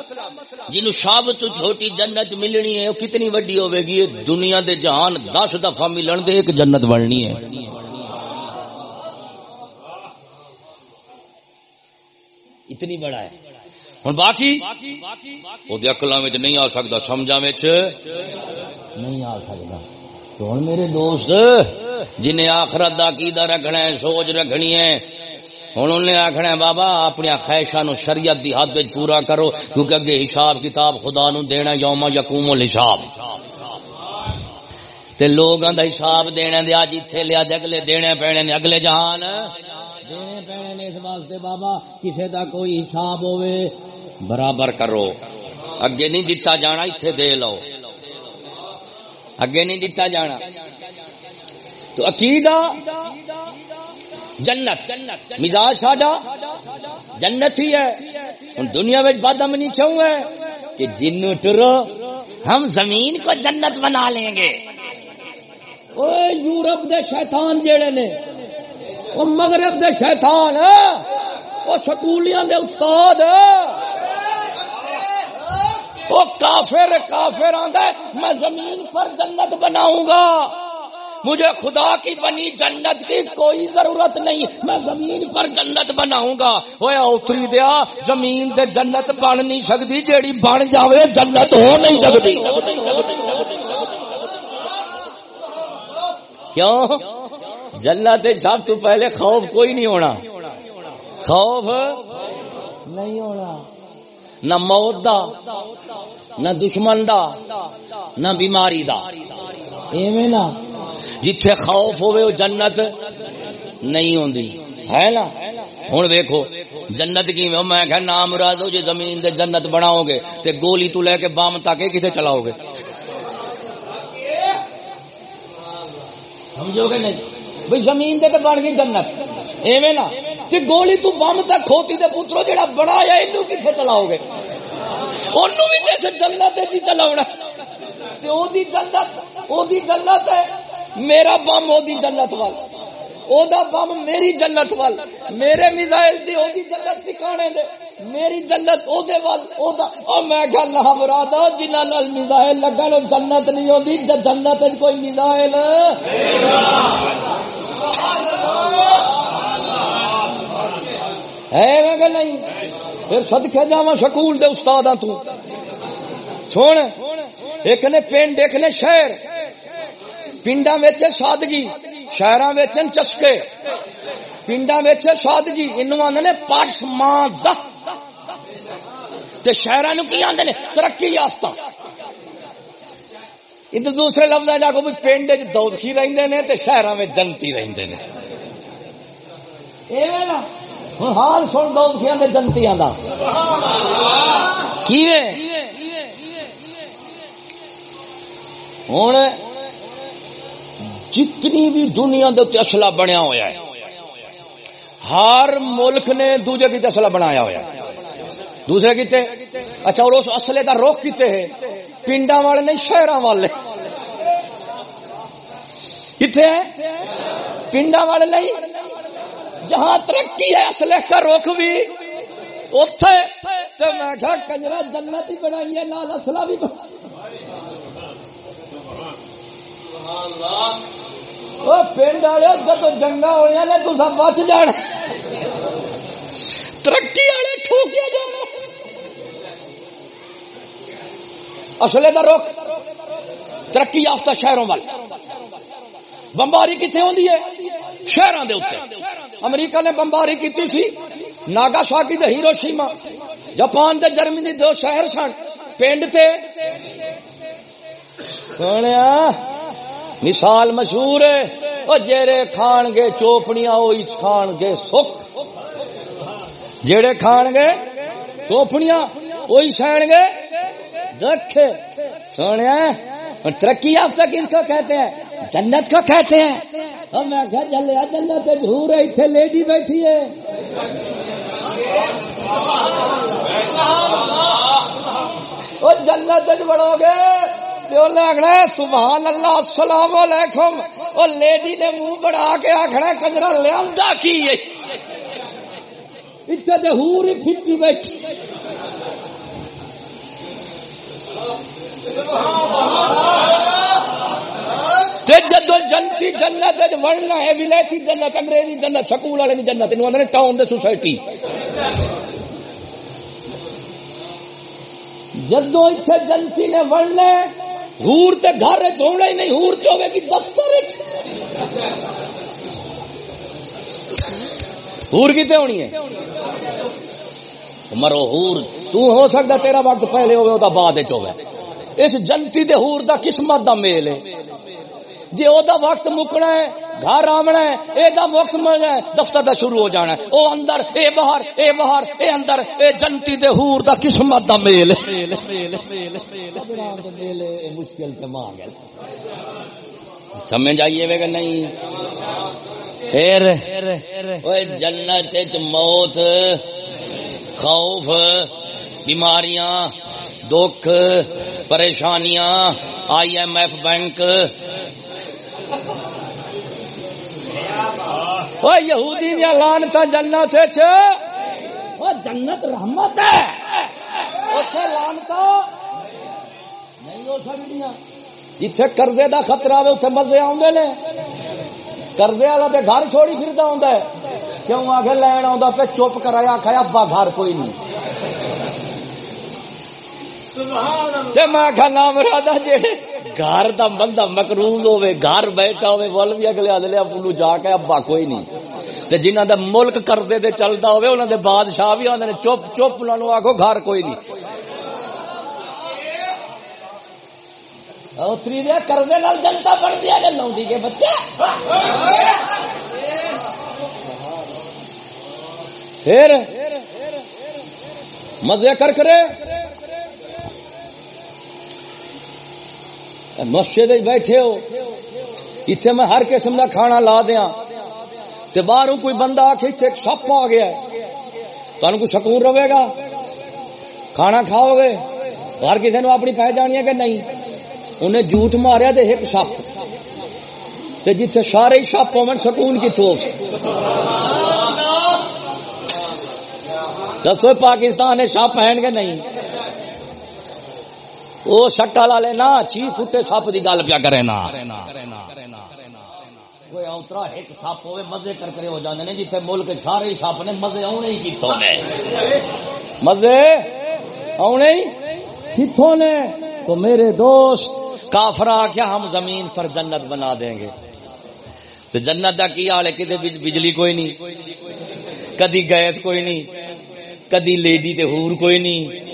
جنو سب تو چھوٹی جنت ملنی ہے، وہ کتنی وڈی ہوے گی؟ دنیا دے جہان دس دفعہ ملن دے، ایک جنت بننی ہے۔ اتنی بڑا ہے۔ ہوں باقی؟ وہ اکلا نہیں آ سکتا سمجھا نہیں آ سکتا ہوں میرے دوست، جنہیں آخرت کا عقیدہ رکھنا ہے، سوچ رکھنی ہے ہوں انہیں آخنا بابا، اپنی خواہشاں شریعت دی حد پورا کرو، کیونکہ اگے حساب کتاب خدا نو دینا یوم یقوم الحساب۔ تے لوگاں دا حساب دینا دے اج ایتھے لیا دے اگلے دینے پینے نے، اگلے جہان۔ دینے پینے نے اس واسطے بابا، کسے دا کوئی حساب ہوئے برابر کرو۔ اگے نہیں دتا جانا، ایتھے دے لو۔ اگے نہیں دتا جانا۔ تو عقیدہ جنت۔ مزاج ساڈا جنت ہی ہے۔ دنیا میں بد امنی کیوں ہے؟ کہ جن ٹرو ہم زمین کو جنت بنا لیں گے۔ وہ یورپ دے شیطان جڑے نے وہ مغرب دے شیطان ہاں؟ وہ سکولیاں دے استاد ہاں؟ وہ کافر کافر آندا ہے میں زمین پر جنت بناؤں گا۔ مجھے خدا کی بنی جنت کی کوئی ضرورت نہیں۔ میں زمین پر جنت بناؤں گا۔ وہ اتری دیا، زمین دے جنت بن نہیں سکتی جیڑی بن جاوے جنت ہو نہیں سکتی کیوں؟ جنت سب تو پہلے خوف کوئی نہیں ہونا۔ خوف نہیں ہونا۔ نہ موت دا، نہ دشمن دا، نہ بیماری دا۔ ایویں نا۔ جتھے خوف ہوئے وہ جنت نہیں ہوندی۔ ہے نا؟ ہوں ویکو جنت کی میں کہ نام ہاں مراد ہو جی زمین دے جنت بناؤ گے تے گولی تو لے کے بام تک کتنے چلاؤ گے؟ سمجھو گے نہیں؟ بھائی زمین دے تے بن گئی جنت۔ ایویں نا؟ تے گولی تو بم تک کھوتی دے پترو جڑا بنایا اینو کتنے چلاؤ گے؟ اونوں بھی تے جنت تے جی چلاونا تے او دی جنت، او دی جنت ہے۔ میرا بم وہ جنت وال۔ او دا بم میری جنت وال۔ میرے میزائل دی او دی جنت ٹھکانے دے۔ میری جنت او دے وال۔ او دا۔ او میں کہ نہ مراد جنہاں نال میزائل لگن، جنت نہیں ہوندی، جنت وچ کوئی میزائل۔ ہے میں کہ نہیں۔ پھر صدقے جاواں سکول دے استاداں تو۔ سن ایک نے پنڈ، ایک نے شہر۔ پنڈا ویچے سادگی شہر چسکے پنڈا ویچے سادگی انو آدھے پرس ماں شہر کی آدھے نے ترقی یافتہ ادھر دوسرے لفظ جا کو پنڈ چودھی ریڈے شہر میں جنتی ریڈے حال سن دودھیاں جنتیاں کا ہوں جتنی بھی دنیا دے اصلا بنیا ہوا ہے، ہر ملک نے دوجے کی اصلا بنایا ہوا دوسرے کتنے اچھا اور اس اصلے کا روخ کتنے ہے پنڈا والے نہیں شہر والے۔ کتنے پنڈا والے نہیں۔ جہاں ترقی ہے، اصلے کا روخ بھی۔ اتے تو میں کہا، کنجرا جنت ہی بنائی ہے لال اصلا بھی بنا پنڈ والے جب جنگا ہوئی نے تو سب بچ جانا۔ ترقی والے ٹھوکیا جانا اصلے کا رخ۔ ترقی یافتہ شہروں وال۔ بمباری کتنے ہوتی ہے؟ شہروں کے اتنے امریکہ نے بمباری کی سی۔ Nagasaki Hiroshima Japan دے جرمنی دو شہر سن۔ پنڈ تے۔ سونے مثال مشہور ہے۔ وہ جیڑے کھان گے چوپڑیاں وہی کھان گے سکھ جیڑے کھان گے چوپڑیاں وہی سہن گے دکھ سونے اور ترقی یافتہ کن کو کہتے ہیں جنت کو کہتے ہیں اور میں کہا جلیا جنت جھور ہے اتنے لیڈی بیٹھی ہے وہ جنت بڑھو گے لگنا سبحان اللہ، السلام علیکم۔ وہ لیڈی نے منہ بڑھا کے آخنا کجرا لیا کی اتنے ہور ہی پھٹی بیٹھی۔ جدو جنتی جنت بڑھنا ہے ولائتی جنت، انگریزی جنت، سکول والے کی جنت ٹاؤن دے سوسائٹی۔ جدو اتنے جنتی نے بڑھنا ہور تے گھر ہونا ہی نہیں، ہور ہوے گی دفتر ہور کتنے ہونی ہے؟ مرو ہور، تو ہو سکتا تیرا وقت پہلے ہوئے بعد چوے اس جنتی دے ہور دا قسمت دا میل ہے۔ جی او دا وقت مکنا ہے، گھر آمنا ہے اے دا وقت ملنا ہے، دفتر دا شروع ہو جانا ہے۔ او اندر، اے باہر اے باہر، اے اندر، اے جنتی دے ہور دا قسمت دا میل۔ مشکل تے مانگ سمجھ آئیے وے کہ نہیں؟ پھر جنت موت، خوف، بیماریاں، دکھ، پریشانیاں، آئی ایم ایف بینک یہودی دیا لانتا جنت جنت رحمت ہے۔ لانتا نہیں ہو سکتی جتھے قرضے دا خطرہ آئے اتنے مزے آدھے نے۔ قرضے والا تو گھر چھوڑی پھرتا ہوں کیوں آگے لین آ پہ چپ کرایا کھایا ابا گھر کوئی نہیں۔ گھر دا بندہ مقروض ہوے گھر بیٹھا ہوے ول بھی اگلے آدھے ابو جا کے ابا کوئی نہیں۔ تے جنہ دا ملک قرضے دے چلدا ہوے انہاں دے بادشاہ بھی آندے نے چپ چپ، انہاں نو آکھو گھر کوئی نہیں۔ ہاں، اتری دیا قرضے نال جنتا بن دیا نے لاؤں کے بچے۔ پھر مزے کر کرے۔ مسجد بیٹھے ہو اتنے میں ہر قسم کا کھانا لا دیا تے باہر کوئی بندہ آ کے اتنے سپ آ گیا تمہیں کوئی سکون رہے گا؟ کھانا کھاؤ گے ہر کسی نے اپنی پہ جانی ہے کہ نہیں؟ انہیں جھوٹ ماریا تو ایک سپ۔ تے جتھے سارے سپ ہو سکون کتوں دسو پاکستان نے سپ ہیں کہ نہیں؟ وہ شکا والے نا چی فٹے سپ کی گل پیا کرے نا۔ ایک سپ ہوئے، مزے کر کرے ہو نے ملک سارے سپ نے، مزے آنے ہی کتوں نے۔ مزے آنے ہی کتوں نے؟ تو میرے دوست کافرا کیا ہم زمین پر جنت بنا دیں گے۔ تو جنت کا کی حال ہے؟ کتنے بجلی کوئی نہیں۔ کدی گیس کوئی نہیں۔ کدی لیڈی تے ہور کوئی نہیں۔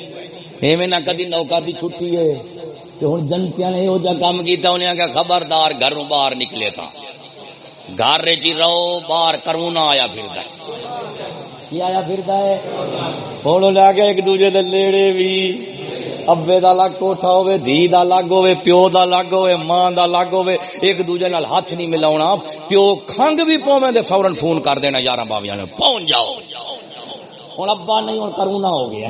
ایویں نہ کدی نوکا بھی چھٹی ہے کہ ہوں جنتیا نے یہ کام کیا انہیں آگیا خبردار گھروں باہر نکلے تھا گھر چی رہو، باہر کروں نہ آیا پھر آیا پھر ہوں لے کے ایک دوجے دے لیڑے بھی ابے دا الگ کوٹھا ہوے دھی دا الگ ہوے پیو دا الگ ہوے ماں دا الگ ہوے ایک دوجے نال ہاتھ نہیں ملاونا۔ پیو کھنگ بھی پویں تے فورن فون کر دینا، یاراں باویاں نے پہنچ جاؤ۔ ہن ابا نہیں، ہن کرونا ہو گیا۔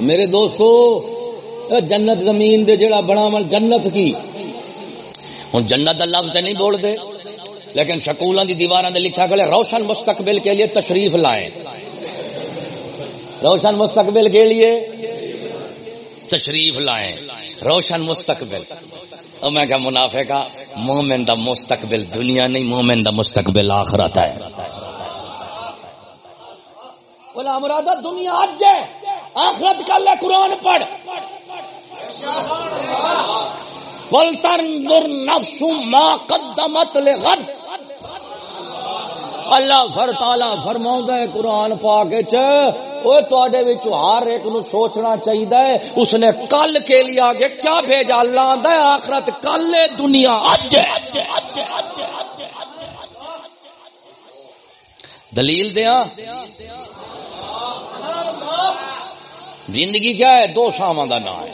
میرے دوستو جنت زمین دے جڑا بنا من جنت کی۔ ہوں جنت کا لفظ نہیں بولتے لیکن شکولوں کی دیوار لکھا گیا روشن مستقبل کے لیے تشریف لائیں روشن مستقبل کے لیے تشریف لائیں روشن مستقبل۔ اور میں کہا منافع کا مومن دا مستقبل دنیا نہیں، مومن دا مستقبل آخرت ہے۔ بولا، مرادہ، دنیا آج ہے۔ آخرت کل ہے قرآن پڑھ۔ پل تر نفس ما قدمت لغد اللہ فر تعالی فرما ہے قرآن پاک ہر ایک نو سوچنا چاہیے اس نے کل کے لیے آگے کیا بھیجا؟ اللہ آدھا آخرت کل دنیا اج دلیل دیا زندگی کیا ہے؟ دو شام کا نام ہے۔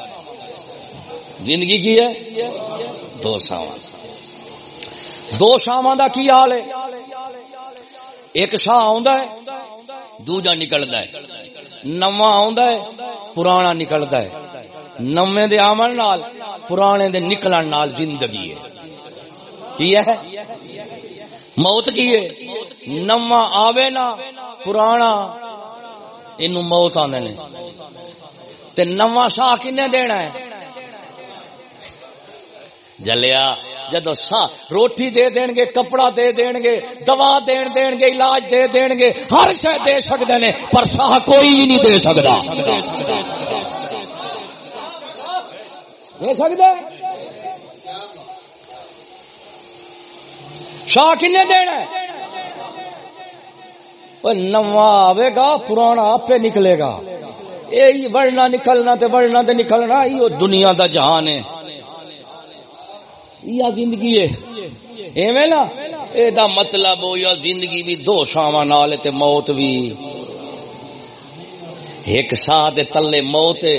زندگی کی ہے؟ دو شام دو شام کا کی حال ہے؟ ایک شاہ آ دوجا نکلتا ہے۔ نواں آ پرانا نکلتا ہے۔ نوے دے آمن نال، پرانے دے نکلن نال زندگی ہے۔ کی ہے؟ موت کی ہے۔ نواں آوے نا، پرانا اینو موت آندے نے۔ تے نواں شاہ کنے دینا ہے؟ جلیا، جدو سا روٹی دے دین گے، کپڑا دے دین گے، دوا دین دین گے، علاج دے دین گے، ہر شہ دے سکتے نے، پر شاہ کوئی بھی نہیں دے سکتا دے سکتے شاہ کنے دینا ہے؟ نواں آئے گا پرانا آپ نکلے گا یہ بڑھنا نکلنا تے بڑھنا تے نکلنا یہ دنیا دا جہان ہے یا زندگی ہے ایویں نا اے دا مطلب ہو یا زندگی بھی دو شاواں نال تے موت بھی ایک ساہ دے تلے موت ہے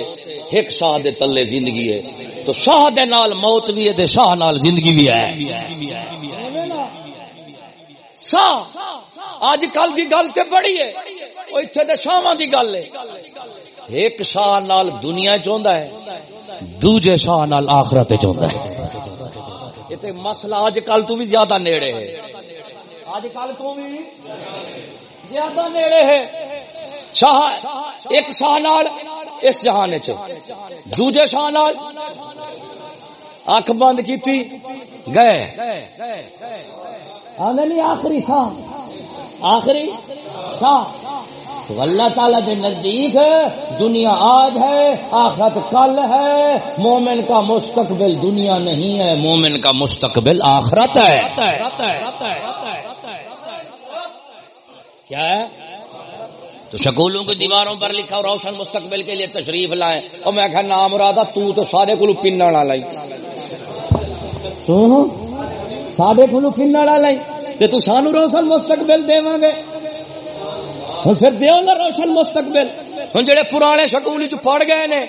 ایک ساہ دے تلے زندگی ہے تو شاہ دے نال موت بھی ہے تے شاہ نال زندگی بھی ہے ساہ اج کل دی گل تے بڑی ہے، او ایتھے تے شاواں دی گل ہے۔ ایک شاہ نال دنیا چوندا ہے، دوجے شاہ نال آخرت چوندا ہے۔ یہ مسئلہ اج کل تو بھی زیادہ نیڑے ہے۔ اج کل تو بھی زیادہ نیڑے ہے۔ شاہ، ایک شاہ نال اس جہان چ دوجے شاہ نال اکھ بند کیتی، گئے۔ آنے نہیں آخری شاہ آخری شاہ اللہ تعالیٰ کے نزدیک دنیا آج ہے، آخرت کل ہے. مومن کا مستقبل دنیا نہیں ہے، مومن کا مستقبل آخرت ہے. کیا ہے؟ تو سکولوں کی دیواروں پر لکھا روشن مستقبل کے لیے تشریف لائیں اور میں کہ نام رادا، تو تو سارے کو پن لائی۔ تو سارے کو پن لائی تو سانو روشن مستقبل دے گے۔ ہوں پھر دیو نا روشن مستقبل۔ ہوں جڑے پرانے سکول چ پڑ گئے نے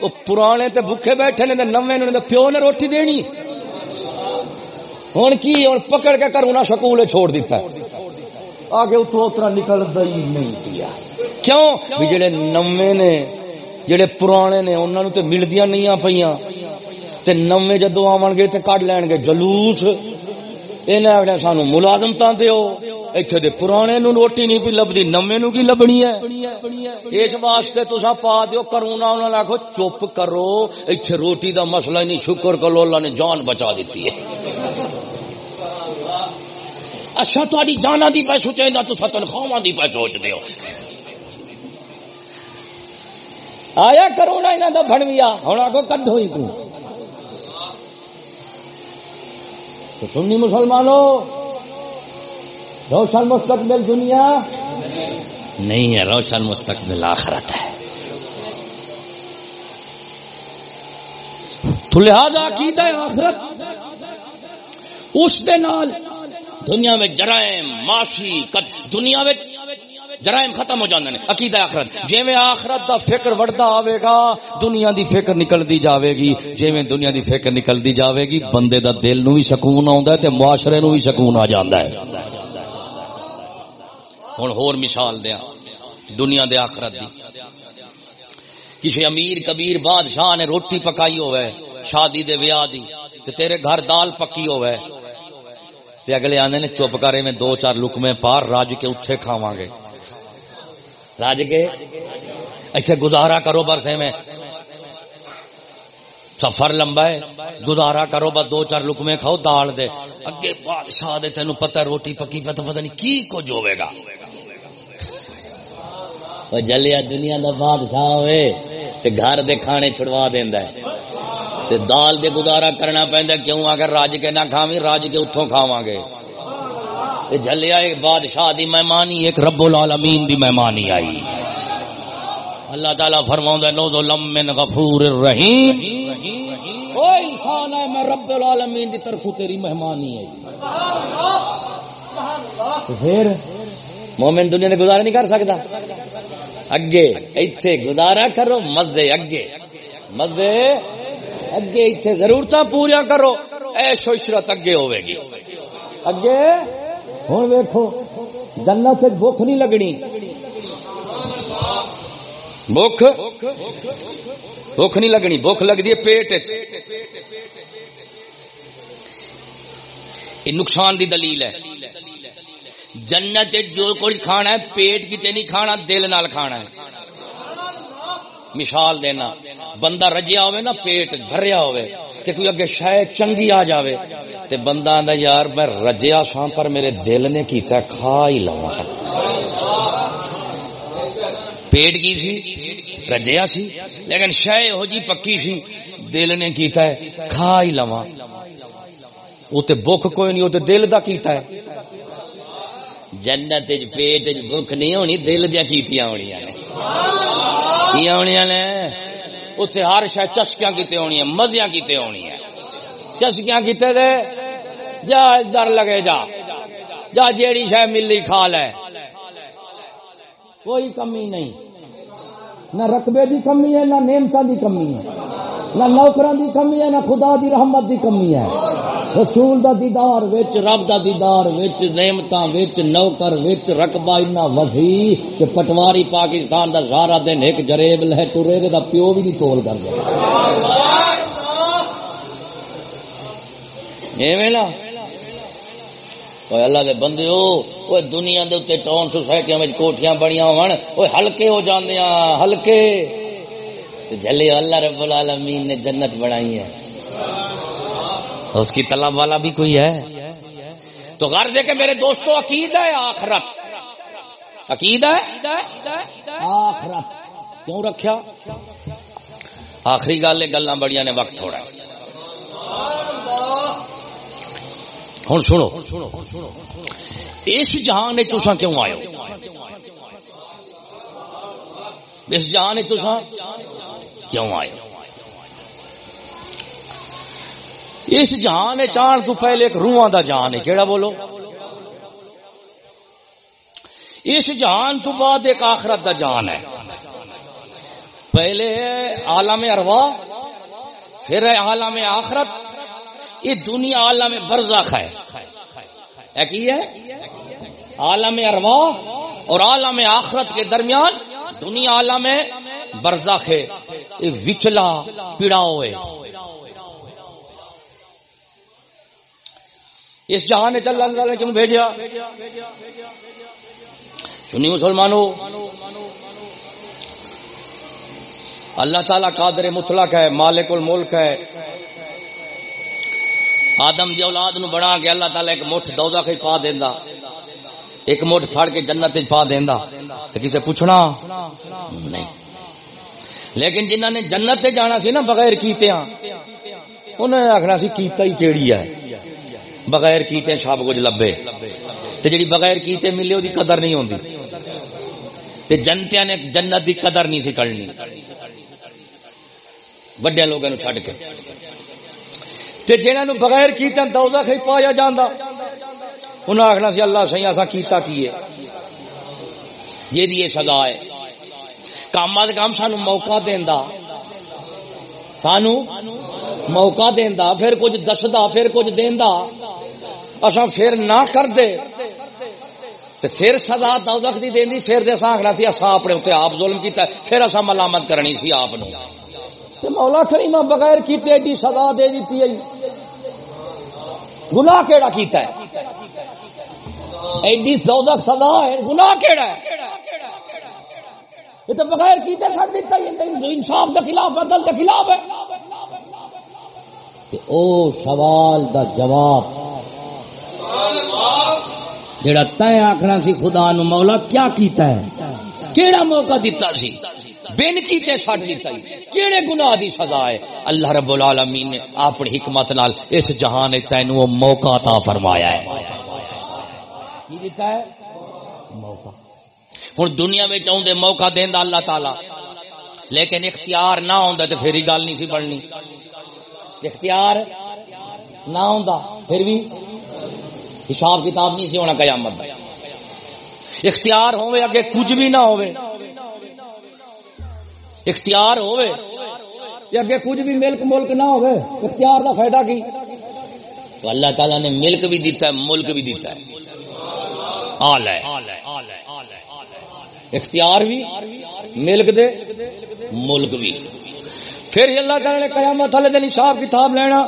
وہ پرانے تے بھوکے بیٹھے نے نوے نے پیو نے روٹی دینی۔ ہوں کی ہوں پکڑ کے کرونا سکول چھوڑ دیتا ہے آگے اتو اترا نکل ہی نہیں پیا۔ کیوں؟ جڑے نوے نے، جڑے پرانے نے انہوں نے تو ملدیاں نہیں پہ تے نوے جدو آن گے تے کڈ لین گے جلوس۔ انہیں سانو ملازمت دو اتنے دے پرانے نو روٹی نہیں پی، لبھی نمے نو کی لبنی ہے؟ اس واسطے تسا پا دیو، کرونا انہوں نے آخو چپ کرو۔ اتنے روٹی دا مسئلہ نہیں، شکر کرو، اللہ نے جان بچا دیتی ہے۔ اچھا تاری جانا دی پہ سوچے نہ تو تنخواہ دی پہ سوچ دیو آیا کرونا انہوں کا بنویا ہوں آگو کد ہوئی تو سنی مسلمانوں روشن مستقبل دنیا۔ نہیں ہے، روشن مستقبل آخرت ہے۔ تو لہذا عقیدہ آخرت، اس دے نال دنیا میں جرائم، معاشی دنیا میں جرائم ختم ہو جاندے نے، عقیدہ آخرت۔ جویں آخرت دا فکر وڑدا آوے گا، دنیا دی فکر نکلدی جاوے گی۔ جویں دنیا دی فکر نکلدی جاوے گی، بندے دا دل نو بھی سکون آوندا ہے تے معاشرے نو بھی سکون آ جاندا ہے۔ ہوں ہور مثال دیا دنیا دے آخرت دی۔ کسی امیر کبیر بادشاہ نے روٹی پکائی ہوئے شادی دے ویاہ دی، تے تیرے گھر دال پکی ہوئے تے اگلے آنے نے، چپ کرے میں دو چار لکمے پار، راج کے اتھے کھاواں گے۔ راج کے۔ ایسے گزارا کرو برسے میں۔ سفر لمبا ہے۔ گزارا کرو بس دو چار لکمے کھاؤ دال دے۔ اگے بادشاہ دے پتہ روٹی پکی پتہ پتہ نہیں کی کچھ ہوے گا۔ جلیا دنیا دا بادشاہ ہوئے تے گھر دے کھانے چھڑوا دیندا ہے۔ تے دال دے گزارا کرنا پیندا کیوں؟ اگر راج کے نہ کھاویں، راج کے اتھوں کھاواں گے۔ جلیا ایک بادشاہ دی مہمانی، ایک رب العالمین دی مہمانی آئی۔ اللہ تعالیٰ فرماؤں دے نوز من غفور الرحیم۔ او انسان ہے، میں رب العالمین دی طرف تیری مہمانی ہے پھر مومن دنیا نے گزارا نہیں کر سکتا۔ اگے ایتھے گزارا کرو، مزے اگے۔ مزے اگے ایتھے ضرورت پوریا کرو ایش و عشرت اگے ہوے گی۔ اگے ہوں ویکھو، جنت بھوک نہیں لگنی۔ بھوک؟ بھوک نہیں لگنی، بھوک لگتی ہے پیٹ یہ نقصان دی دلیل ہے۔ جنت جو کچھ کھانا ہے، پیٹ کتے نہیں کھانا، دل نال کھانا ہے۔ مثال دینا، بندہ رجیا ہوئے نا، پیٹ بھریا ہوئے، تے کوئی اگے شاید چنگی آ جاوے۔ تے بندہ آندا یار میں رجیا سا پر میرے دل نے کیتا کھا ہی لواں۔ پیٹ کی سی؟ رجیا سی۔ لیکن شہ ہو جی پکی سی، دل نے کیتا ہے، کھا ہی لواں۔ وہ تے بھوک کوئی نہیں وہ تے دل دا کیتا ہے۔ جنت پیٹ بھوک نہیں ہونی، دل دیا کیتیاں ہونیاں نے کی ہونیاں نے اتنے ہر شاید چسکیاں کیتے ہونی ہیں، مزیاں کیتے ہونی ہیں۔ چسکیاں کیتے دے؟ جا ڈر لگے جا۔ جا، جیڑی شاید ملی کھا لے۔ کوئی کمی نہیں۔ نہ رقبے دی کمی ہے، نہ نعمتوں دی کمی ہے۔ نہ نوکران دی کمی ہے، نہ خدا دی رحمت دی کمی ہے۔ رسول دا دیدار وچ، رب دا دیدار وچ، نعمتاں وچ، نوکر وچ، رقبہ اتنا وسیع کہ پٹواری پاکستان دا سارا دن ایک جریب لے ٹرے دا پیو بھی نہیں تول کر دے۔ ایویں اللہ دے بندے او دنیا دے اوتے ٹاؤن سوسائٹیاں وچ کوٹھیاں ہون ہلکے ہو جاندے ہاں ہلکے۔ تے جھلے اللہ رب العالمین نے جنت بنائی ہے۔ اس کی طلب والا بھی کوئی ہے؟ تو غرض ہے کہ میرے دوستو عقید ہے آخرت۔ عقید ہے؟ آخرت۔ کیوں رکھیا؟ آخری گل ہے گلا بڑیاں نے وقت تھوڑا۔ ہوں سنو۔ اس جہان تسا کیوں آئے اس جہان تسا کیوں آئے اس جہان چان تو پہلے ایک روحاں دا جہان ہے، کیڑا بولو؟ اس جہان تو بعد ایک آخرت دا جہان ہے۔ پہلے ہے عالم اروا پھر ہے عالم آخرت یہ دنیا عالم برزخ ہے۔ کی ہے؟ عالم اروا اور عالم آخرت کے درمیان دنیا عالم برزخ ہے۔ یہ وچلا پڑاؤ ہے اس جہان نے چل اللہ نے کیوں بھیجا؟ سنی مسلمانوں، اللہ تعالیٰ قادر مطلق ہے، مالک الملک ہے۔ آدم دی اولاد نو بنا کے اللہ تعالیٰ ایک مٹھ دودا کے پا دیندا۔ ایک مٹھ پھڑ کے جنت پا دیندا۔ تو کسے پوچھنا؟ نہیں۔ لیکن جنہوں نے جنت تے جانا سی نا بغیر کیتے ہاں انہوں نے آخنا سی کیتا ہی کیڑی ہے۔ بغیر کیتے سب کچھ لبے۔ تے جڑی بغیر کیتے ملے وہ قدر نہیں ہوندی۔ تے جنتیاں نے جنت دی قدر نہیں سی کرنی۔ وڈیا لوگوں چھڈ کے۔ تے جنہاں نو بغیر کیتے دوزخ ہی پایا جاندا، انہاں آکھنا سی اللہ سہی اساں کیتا کیے جے دی سزا ہے۔ کام از کام سانو موقع دیندا۔ سانو موقع دیندا، پھر کچھ دسدا، پھر کچھ دیندا۔ اساں پھر نہ کر دے تے پھر سزا دوزخ دی دیندی پھر دے اساں آکھنا سی اساں اپنے اوتے آپ ظلم کیتا پھر اساں ملامت کرنی سی آپ نو۔ تے مولا کریم بغیر کیتے ایڈی سزا دے دیتی ہے۔ گناہ کیڑا کیتا ہے؟ ایڈی دوزخ سزا ہے۔ گناہ کیڑا ہے؟ یہ تو بغیر کیتے چھڑ دیتا ہے۔ انصاف دا خلاف عدل دا خلاف ہے۔ تے او سوال دا جواب۔ جڑا تے آکھنا سی خدا نو، مولا کیا کیتا ہے؟ کیڑا موقع دیتا سی؟ بن کی تے چھڈ دیتا ہی۔ کیڑے گناہ دی سزا ہے۔ اللہ رب العالمین نے اپنی حکمت نال اس جہان وچ تینو موقع عطا فرمایا ہے۔ کی دیتا ہے؟ موقع۔ ہن دنیا میں چاہندے موقع دیندا اللہ تعالی۔ لیکن اختیار نہ ہوندا تے پھر ہی گل نہیں سی بننی۔ اختیار نہ ہوندا پھر بھی حساب کتاب نہیں سی ہونا قیامت دا۔ اختیار ہوئے اگے کچھ بھی نہ ہوئے اختیار ہوئے کہ اگے کچھ بھی ملک ملک نہ ہوئے اختیار دا فائدہ کی؟ تو اللہ تعالیٰ نے ملک بھی دیتا ہے، ملک بھی دیتا ہے۔ آل ہے۔ اختیار بھی، ملک دے، ملک بھی۔ پھر اللہ تعالیٰ نے قیامت والے دن حساب کتاب لینا۔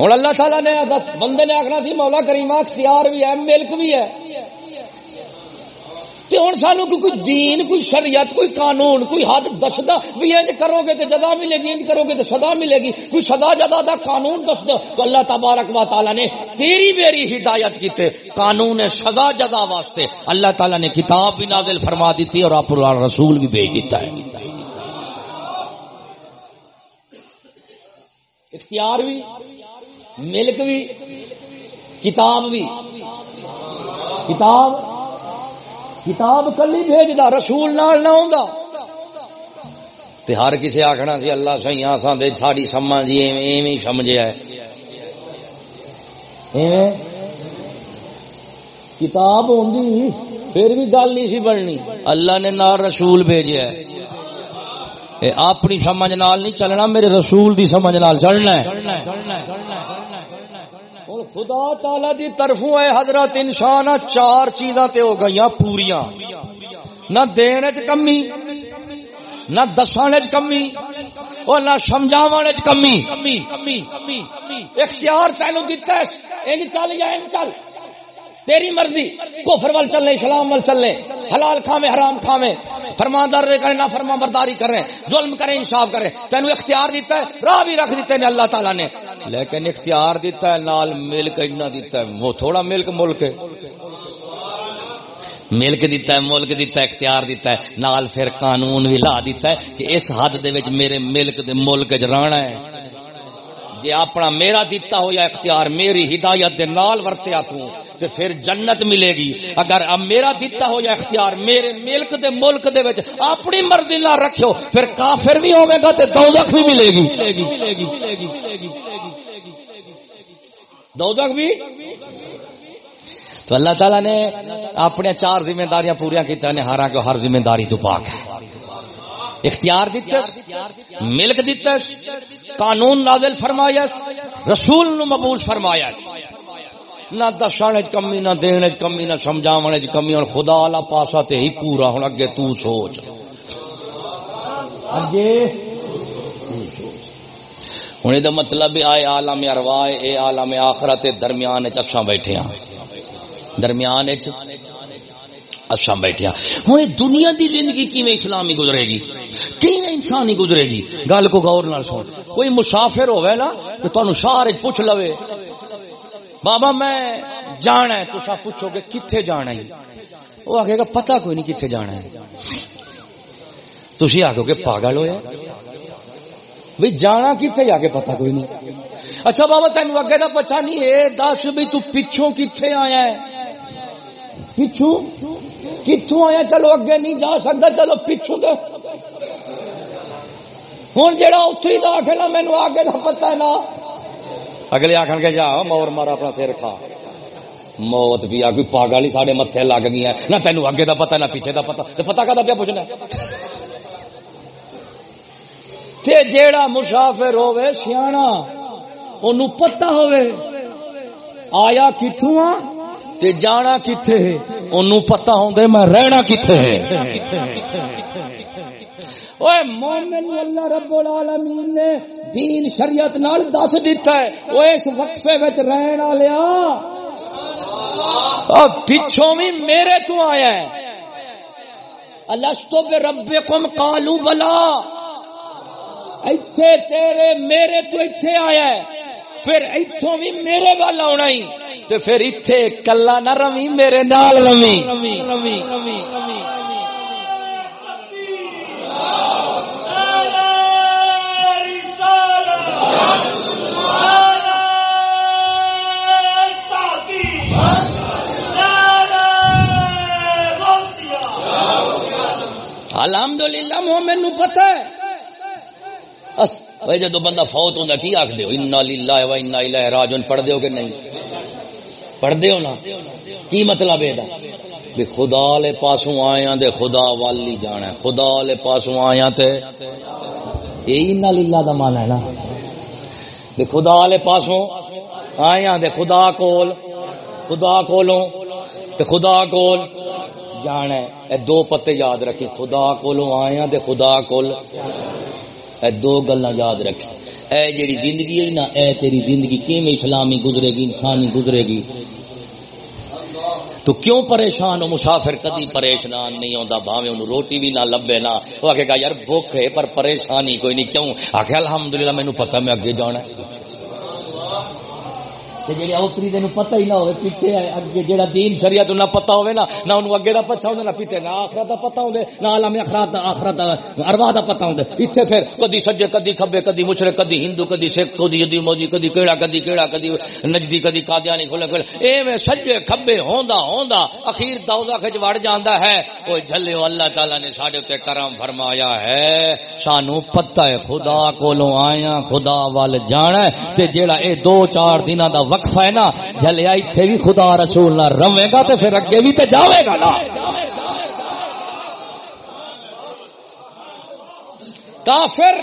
ہوں اللہ تعالیٰ نے بندے نے آخنا سی، مولا کریمہ اختیار بھی ہے، ملک بھی ہے۔ تے ہوں سانو کوئی دین، کوئی شریعت، کوئی قانون، کوئی حد دسدا بھی انج کرو گے تو جزا ملے گی، انج کرو گے تو سزا ملے گی، کوئی سزا جزا دا قانون دس دو تو اللہ تبارک و تعالی نے تیری میری ہدایت کیتے قانون سزا جزا واسطے اللہ تعالی نے کتاب بھی نازل فرما دیتی اور آپ رسول بھی بھیج دیتا ہے۔ اختیار بھی، ملک بھی، کتاب بھی۔ کتاب؟ کتاب کلی بھیجدا رسول نال نہ ہوندا۔ تے ہر کسے آکھنا سی، اللہ سہی اساں دے، ساڈی سمجھ جی ایویں ایویں سمجھیا ہے۔ ایویں؟ کتاب ہوندی، پھر بھی گل نہیں سی بننی۔ اللہ نے نال رسول بھیجیا ہے۔ اے، اپنی سمجھ نال نہیں چلنا، میرے رسول دی سمجھ نال چلنا ہے۔ خدا تعالی دی طرفوں اے حضرت انسان چار چیزاں تے ہو گئیاں پوریاں نہ دین وچ کمی نہ دسان وچ کمی اور نہ سمجھاون وچ کمی اختیار تینو دتا ہے این چل یا این چل تیری مرضی، کفر ول چلے اسلام ول چلے حلال کھاوے حرام کھاوے فرماندار کرے نہ فرما برداری کرے ظلم کرے انصاف کرے تینو اختیار دیتا ہے، راہ بھی رکھ دیتے نے اللہ تعالی نے۔ لیکن اختیار دیتا ہے، نال ملک اتنا دیتا ہے، وہ تھوڑا ملک ملک۔ ہے ملک دیتا ہے، ملک دیتا ہے، اختیار دیتا ہے۔ نال پھر قانون بھی لا دیتا ہے کہ اس حد دے وچ میرے ملک دے ملک چ رہنا ہے۔ جی اپنا میرا دیتا ہو یا اختیار، میری ہدایت دے نال ورتیا تو۔ تے پھر جنت ملے گی۔ اگر اب میرا دیتا ہو یا اختیار، میرے ملک دے ملک دے وچ اپنی مرضی نہ رکھو پھر کافر بھی ہوے گا تے دوزخ بھی ملے گی۔ دوزخ بھی؟ تو اللہ تعالیٰ نے اپنے چار ذمہ داریاں پوریا کی نے ہارا کو ہر ذمہ داری تو پاک ہے۔ اختیار دیتا ملک دیتا قانون نازل فرمایا رسول نو مقبول فرمایا نہ دسان کمی نہ دین کمی نہ سمجھاو کمی اور خدا والا پاسا تے ہی پورا ہوں اگے تو سوچ۔ اگے؟ ہوں یہ مطلب آئے عالم ارواہ اے عالم آخرت درمیان چساں بیٹھے ہاں درمیان اچھا بیٹھے ہوں دنیا دی زندگی کیویں اسلامی گزرے گی؟ کیویں انسانی گزرے گی؟ گل کو غور نہ سن۔ کوئی مسافر ہوئے نا تو تہن سارے پوچھ لوے۔ بابا میں جانا ہے تو پوچھو گے کتنے جانا ہے؟ وہ آگے گا پتا کوئی نہیں کتنے جانا ہے۔ تھی آگو گے پاگل ہویا بھائی جانا کتنے جا کے پتا کوئی نہیں۔ اچھا بابا تین اگے کا پچھا نہیں ہے دس بھائی تو پچھوں کتنے آیا ہے؟ پچھوں؟ کتوں آیا چلو اگے نہیں جا سکتا، چلو پچھوں تو ہوں جا اتری تو آخر مینو آگے کا پتا ہے نا۔ اگلے آخر کے جا مور مارا اپنا سر کھا موت بھی آ کوئی پاگل ہی سارے متے لگ گئی نہ تینوں اگے دا پتہ نہ پیچھے دا پتہ تو پتا کا پیا پوچھنا تے جیڑا مسافر ہوے سیاح ان پتا ہوے آیا کتوں تے جانا کتنے ہے؟ انہوں پتا ہوں دے میں رہنا کتنے ہے؟ اوے مومن اللہ رب العالمین نے دین شریعت نال دس دیتا ہے۔ وہ اس وقفے وچ رہن والیا اور پچھوں بھی میرے تو آیا ہے۔ الستو بے ربکم قالو بلا۔ ایتھے تیرے میرے تو ایتھے آیا ہے۔ پھر ایتھوں بھی میرے وال آنا ہی۔ تے پھر اتھے کلا نہ روی میرے نال روی الحمدللہ، مومن نو پتہ ہے۔ بھائی، جدو بندہ فوت ہوندا، کی آکھ دیو انا للہ و انا الیہ راجعون پڑھ دیو کہ نہیں؟ پڑھ دیو نا، کی مطلب ہے بھی خدا لے پاسوں آیاں دے، خدا والی جانا ہے، خدا لے پاسوں آیاں تے۔ اے انا للہ دا معنی ہے نا۔ بھی خدا لے پاسوں آیاں دے، خدا کول، خدا کولوں تے خدا کول جانا ہے۔ اے دو پتے یاد رکھی، خدا کولوں آیاں تے خدا کول اے دو گلا یاد رکھی۔ اے جیڑی زندگی ہے نا، اے تیری زندگی کیویں اسلامی گزرے گی، انسانی گزرے گی؟ تو کیوں پریشان ہو؟ مسافر کدی پریشان نہیں ہوتا بھاوے انہوں روٹی بھی نہ لبے نہ وہ آخے گا، یار بھوک ہے پر پریشانی کوئی نہیں، کیوں؟ آخے الحمدللہ، مینوں پتہ میں اگے جانا ہے۔ جی اوتری دن پتہ ہی نہ ہوئے، پیچھے اگے جہاں دین شریعت نہ پتا ہوئے نا، نہ انہوں اگے دا پچھا ہوندے، نہ پیچھے نہ آخرت دا پتا ہوندے، نہ عالم اخرات دا، آخرت ارواح دا پتا ہوندے۔ اتنے پھر کدی سجے، کدی کھبے، کدی مشرے کدی ہندو، کدی سکھ، کدی یدی موجی، کدی کیڑا کدی کیڑا، کدی نجدی، کدی قادیانی کھلے کھلے۔ اے میں سجے، کھبے، ہوندا ہوندا، اخیر دوزخ وچ وڑ جاندا ہے۔ او جھلے اللہ تعالی نے ساڈے تے کرم فرمایا ہے۔ سانو پتہ ہے، خدا کولوں آیا خدا وال جانا ہے۔ تے جیڑا اے دو چار دناں دا وقف ہے نا جلیا اتنے بھی خدا رسول نہ روے گا تو پھر اگے بھی تو جاوے گا نا۔ کافر،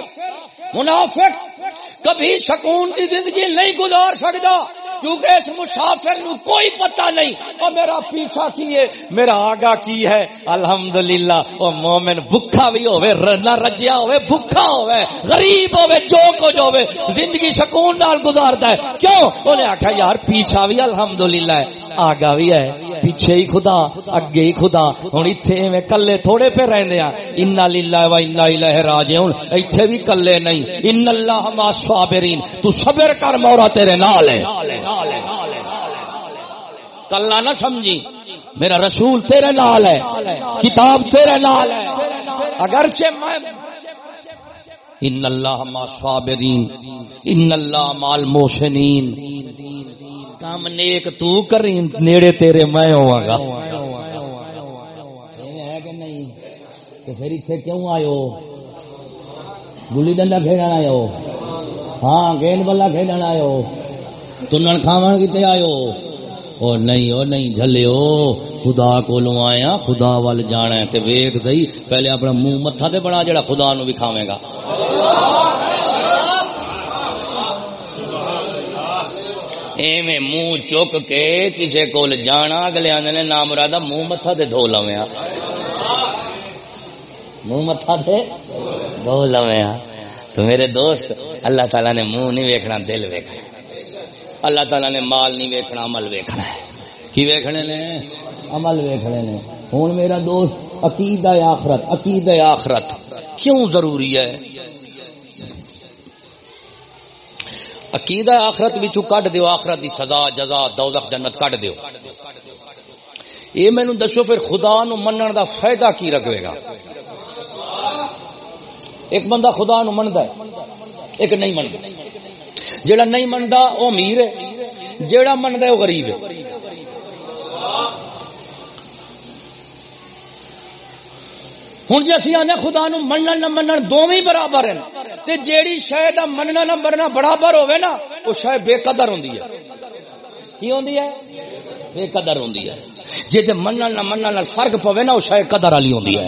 منافق، کبھی سکون کی زندگی نہیں گزار سکتا۔ کیونکہ اس مسافر نو کوئی پتہ نہیں۔ اور میرا پیچھا کی ہے؟ میرا آگا کی ہے؟ الحمدللہ۔ او مومن بھکھا بھی ہوے نہ رجیا ہوے بھکھا ہوے غریب ہوے جو کچھ ہوے زندگی سکون نال گزارتا ہے۔ کیوں؟ انہیں آکھا، یار، پیچھا بھی الحمدللہ ہے، آگا بھی ہے۔ پیچھے ہی خدا، اگے ہی خدا۔ ہوں اتنے میں کلے تھوڑے پہ رہندے ہیں ان للہ و انا الیہ راجعون۔ ایتھے بھی کلے نہیں۔ ان اللہ ما صابرین تو صبر کر مورا تیرے نال ہے۔ کلا نہ سمجھی۔ میرا رسول تیرے نال ہے۔ کتاب تیرے نال ہے۔ اگرچہ میں ان اللہ ما صابرین ان اللہ مال موشنین کام نیک تو کری نیڑے تیرے میں ہوا گا ہے کہ نہیں تو پھر اتنے کیوں آئے گلی ڈنڈا کھیلنا آئے ہاں گیند بلا کھیلنا آئے تنن کھاو کتنے آئے او نہیں او نہیں جھلے خدا کولوں آیا خدا وال جانا ہے تے ویکھ سہی پہلے اپنا منہ متھا تے بنا جڑا خدا نو بھی کھاویں گا ایویں منہ چک کے کسے کول جانا، اگلے آدھے نے نام مرادہ منہ متھا تے دھو لویں منہ متھا تے دھو لویں تو میرے دوست، اللہ تعالیٰ نے منہ نہیں ویکھنا، دل ویکھنا اللہ تعالیٰ نے مال نہیں ویکھنا، عمل ویکھنا ہے۔ کی ویکھنے نے؟ عمل ویکھنے نے۔ ہوں میرا دوست عقید آخرت عقید آخرت۔ کیوں ضروری ہے؟ عقیدہ آخرت بچوں کڈ دیو، آخرت دی سزا، جزا، دوزخ، جنت کڈ دیو۔ یہ مینو دسو پھر خدا نو منن دا فائدہ کی رکھے گا؟ ایک بندہ خدا نو مندا ہے، ایک نہیں مندا جیڑا نہیں مندا وہ امیر ہے۔ جیڑا مندا ہے، او غریب ہے۔ ہوں جی اسی آنے خدا نو منن نہ منن دونوں برابر ہیں۔ تے جیڑی شے دا مننا نہ مرنا برابر ہوے نا وہ شے بے قدر ہوندی ہے۔ کی ہوندی ہے؟ بے قدر ہوندی ہے۔ جے تے منن نہ منن نال فرق پوے نا وہ شے قدر والی ہوندی ہے۔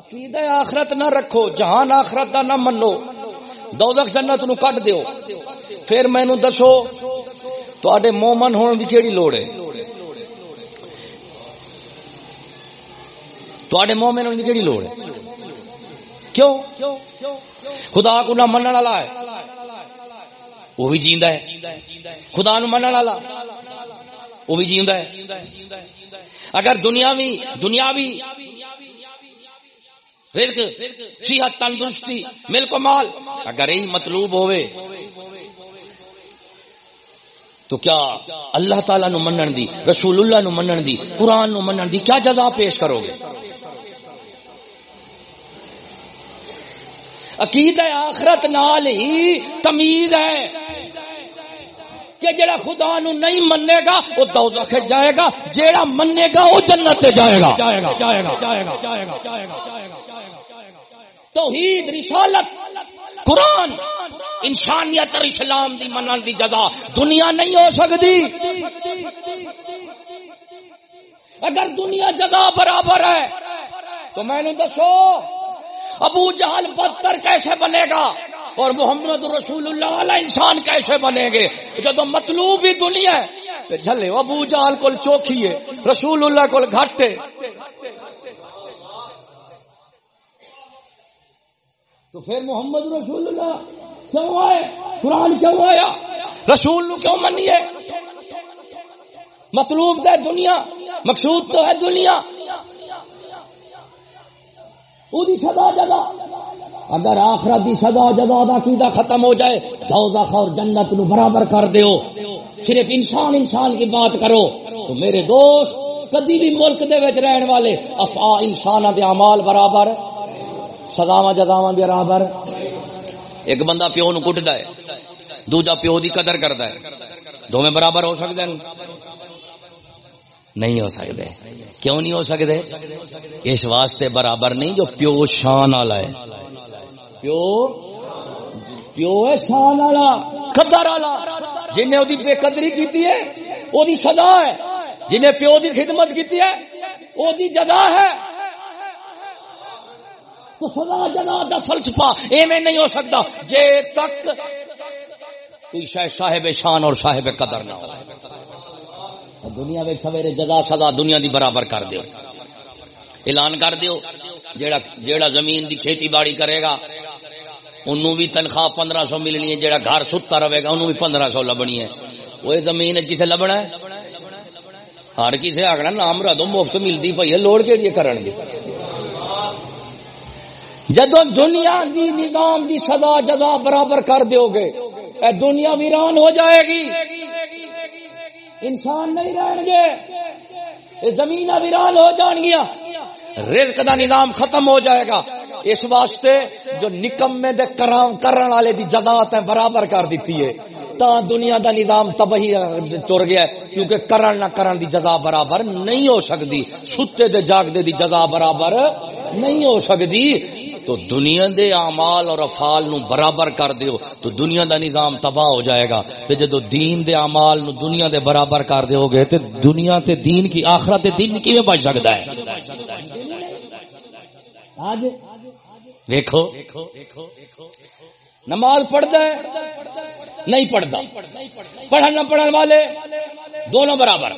عقیدہ آخرت نہ رکھو، جہان آخرت دا نہ منو۔ دوزخ جنت نو کٹ دیو۔ پھر مینوں دسو، تواڈے مومن ہون دی کیڑی لوڑ ہے؟ تواڈے مومن ہون دی کیڑی لوڑ ہے؟ کیوں؟ خدا کو نہ منن والا ہے۔ وہ بھی جیندا ہے۔ خدا نو منن والا۔ وہ بھی جیندا ہے۔ اگر دنیاوی دنیاوی رزق، صحت تندرستی، ملک و مال اگر یہی مطلوب ہوئے تو کیا اللہ تعالی نو منن دی، رسول اللہ نو منن دی، قرآن نو منن دی، کیا جزا پیش کرو گے؟ عقید آخرت نال ہی تمیز ہے۔ کہ جڑا خدا نو نہیں منے گا، وہ دوزخ جائے گا، جیڑا منے گا، وہ جنت جائے گا۔ توحید، رسالت، قرآن۔ انسانیت اور اسلام دی منن دی جگہ دنیا نہیں ہو سکتی۔ اگر دنیا جگہ برابر ہے، تو میں نے دسو، ابو جہل بدتر کیسے بنے گا؟ اور محمد رسول اللہ والا انسان کیسے بنے گے؟ جب مطلوب ہی دنیا ہے جھلے، ابو جہل کو چوکھی ہے رسول اللہ کو گھٹ ہے۔ تو پھر محمد رسول اللہ کیوں آئے قرآن کیوں آیا رسول کیوں منیے؟ مطلوب تو ہے دنیا، مقصود تو ہے دنیا۔ سزا جگہ۔ اگر آخرت دی سزا جگہ دا کیدا ختم ہو جائے، دوزخ اور جنت نو برابر کر دیو۔ صرف انسان انسان کی بات کرو۔ تو میرے دوست، کدی بھی ملک دے وچ رہن والے افا انسان دے اعمال برابر، سزاواں جزاواں برابر۔ ایک بندہ پیو نو کٹدا ہے، دوجا پیو دی قدر کردا ہے۔ دوویں برابر ہو سکدے ہیں نہیں ہو سکتے کیوں نہیں ہو سکتے اس واسطے برابر نہیں جو پیو شان والا ہے۔ پیو پیو ہے شان والا، قدر والا۔ جن نے بے قدری کی ہے وہ سزا ہے۔ جنہیں پیو دی خدمت کی ہے وہ جگہ ہے۔ تو سزا جگہ دا فلسفہ ایویں نہیں ہو سکتا جے تک کوئی شاید صاحب شان اور صاحب قدر نہ ہو۔ دنیا میں سویرے جگہ سزا دنیا دی برابر کر دیو۔ اعلان کر دیو جیڑا جیڑا زمین دی کھیتی باڑی کرے گا، انہوں بھی تنخواہ پندرہ سو ملنی ہے، جیڑا گھر ستا رہے گا، انہوں بھی پندرہ سو لبنی ہے۔ وہ زمین کسے لبنا ہے؟ ہر کسی آگنا نام رہا دو مفت ملتی پی ہے، لوڑ کے لیے کرن گے جدو دنیا دی نظام دی سزا جزا برابر کر دیو گے، اے دنیا ویران ہو جائے گی۔ انسان نہیں رہن گے۔ زمین ویران ہو جان گیا۔ رزق دا نظام ختم ہو جائے گا۔ اس واسطے جو نکمے دے کرام کرن والے دی جزات ہے برابر کر دیتی ہے۔ تا دنیا دا نظام تبہی تر گیا ہے، کیونکہ کرن نہ کرن دی جزا برابر نہیں ہو سکتی۔ ستے دے جاگ دے دی جزا برابر نہیں ہو سکتی۔ تو دنیا دے اعمال اور افعال نو برابر کر دیو، تو دنیا دا نظام تباہ ہو جائے گا۔ تے جدو دین دے اعمال نو دنیا دے برابر کر دیو گے، تے دنیا تے دین کی آخرت تے دین کیویں بچ سکدا ہے؟ آج دیکھو نماز پڑھتا ہے، نہیں پڑھتا پڑھن نہ پڑھن والے دونوں برابر۔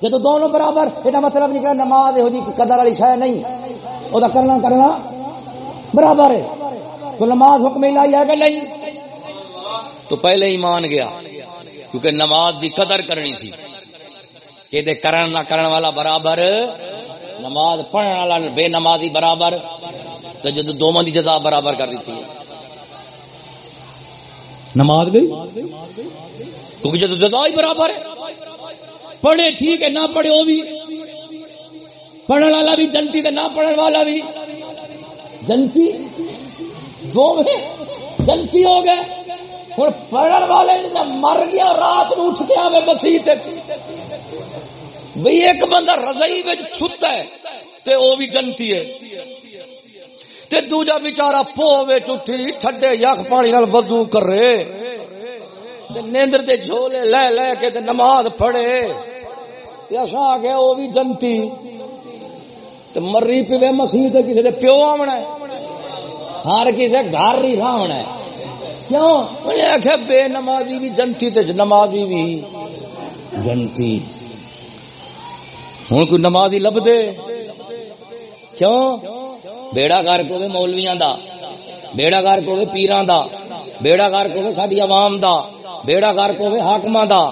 جب دونوں برابر یہ مطلب نہیں کہ نماز یہ جی قدر والی شہ نہیں۔ وہ کرنا کرنا۔ برابر ہے۔ تو نماز حکم لائی ہے کہ نہیں؟ تو پہلے ہی مان گیا، کیونکہ نماز دی قدر کرنی تھی۔ کہ دے کرن نہ کرن والا برابر، نماز پڑھنے والا بے نمازی برابر۔ تو جدو دونوں دی جزا برابر کر دیتی ہے۔ نماز گئی؟ کیونکہ جدو جزا ہی برابر ہے۔ پڑھے ٹھیک ہے، نہ پڑھے وہ بھی۔ پڑھنے والا بھی، جنتی نہ پڑھنے والا بھی۔ جنتی؟ دو میں جنتی ہو گئے۔ ہوں پڑھنے والے مر گیا، رات نو اٹھ گیا میں مسیح بھئی ایک بندہ رضائی میں چھتا ہے تے وہ بھی جنتی ہے۔ تے دوجا بیچارہ پو وچ اٹھی، ٹھڈے یخ پانی نال وضو کر رہے تے نیندر تے جھولے لے لے کے تے نماز پڑھے۔ تے اساں آ گیا وہ بھی جنتی۔ تو مری پی مسیح کسی نے پیو آمنا ہے۔ ہر کسی گھر ہی راونا ہے۔ کیوں؟ آخیا بے نمازی بھی جنتی تے نمازی بھی جنتی۔ ہوں کوئی نمازی لب دے کیوں؟ بیڑا گھر کو مولویاں دا۔ بیڑا گھر کو پیران دا۔ بیڑا گھر کو ساری عوام دا۔ بیڑا گھر کو حاکماں دا۔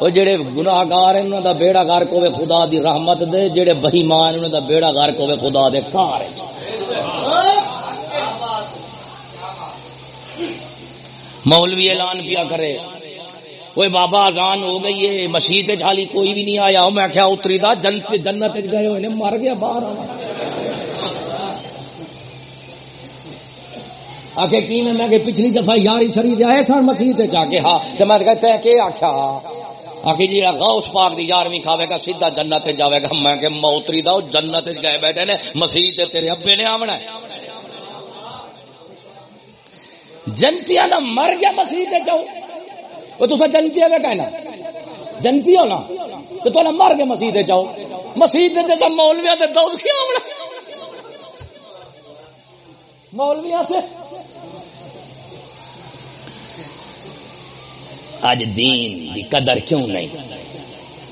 وہ جڑے گناہگار ہیں انہاں دا بیڑا گھر کو خدا دی رحمت دے، جڑے بہی مان انہاں دا بیڑا گھر کو خدا دے کار مولوی اعلان پیا کرے کوئی بابا اذان ہو گئی ہے مسیح حالی کوئی بھی نہیں آیا میں کیا اتری دا جنت جنت گئے ہوئے مر گیا باہر۔ آگے کی میں میں کہ پچھلی دفعہ یاری شری آئے سن مسیح جا کے ہاں۔ تو میں کہتے ہیں کہ آخیا آخر جی غوث پاک دی یارویں کھاوے گا، سیدھا جنت جاوے گا۔ میں کہ موتری دا جنت گئے بیٹھے نے، مسیح تیرے ابے نے آونا ہے۔ جنتیاں نہ مر گیا، مسیح جاؤ۔ وہ تو جنتی ہے کہنا۔ جنتی ہو نا تو تو مر کے مسیح جاؤ۔ مسیح جب مولویا سے دودھ کیا ہونا مولویا سے اج دین دی قدر کیوں نہیں؟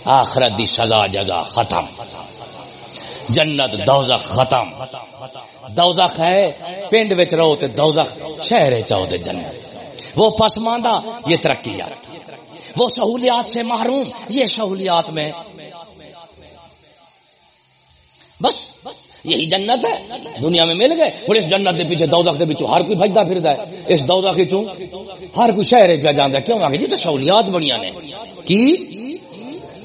آخرت دی سزا جگہ ختم۔ جنت دوزخ ختم۔ دوزخ ہے، پنڈ وچ رہو تے دوزخ شہر چاہو تے جنت۔ وہ پسماندہ یہ ترقیات۔ وہ سہولیات سے محروم، یہ سہولیات میں۔ بس۔ یہی جنت ہے۔ دنیا میں مل گئے اور اس جنت کے پیچھے دودھ کے پیچھے ہر کوئی بجتا پھر اس دودھ کے چوں ہر کوئی شہر پہ جانا کیوں؟ آ جی تو سہولیات بڑی نے۔ کی؟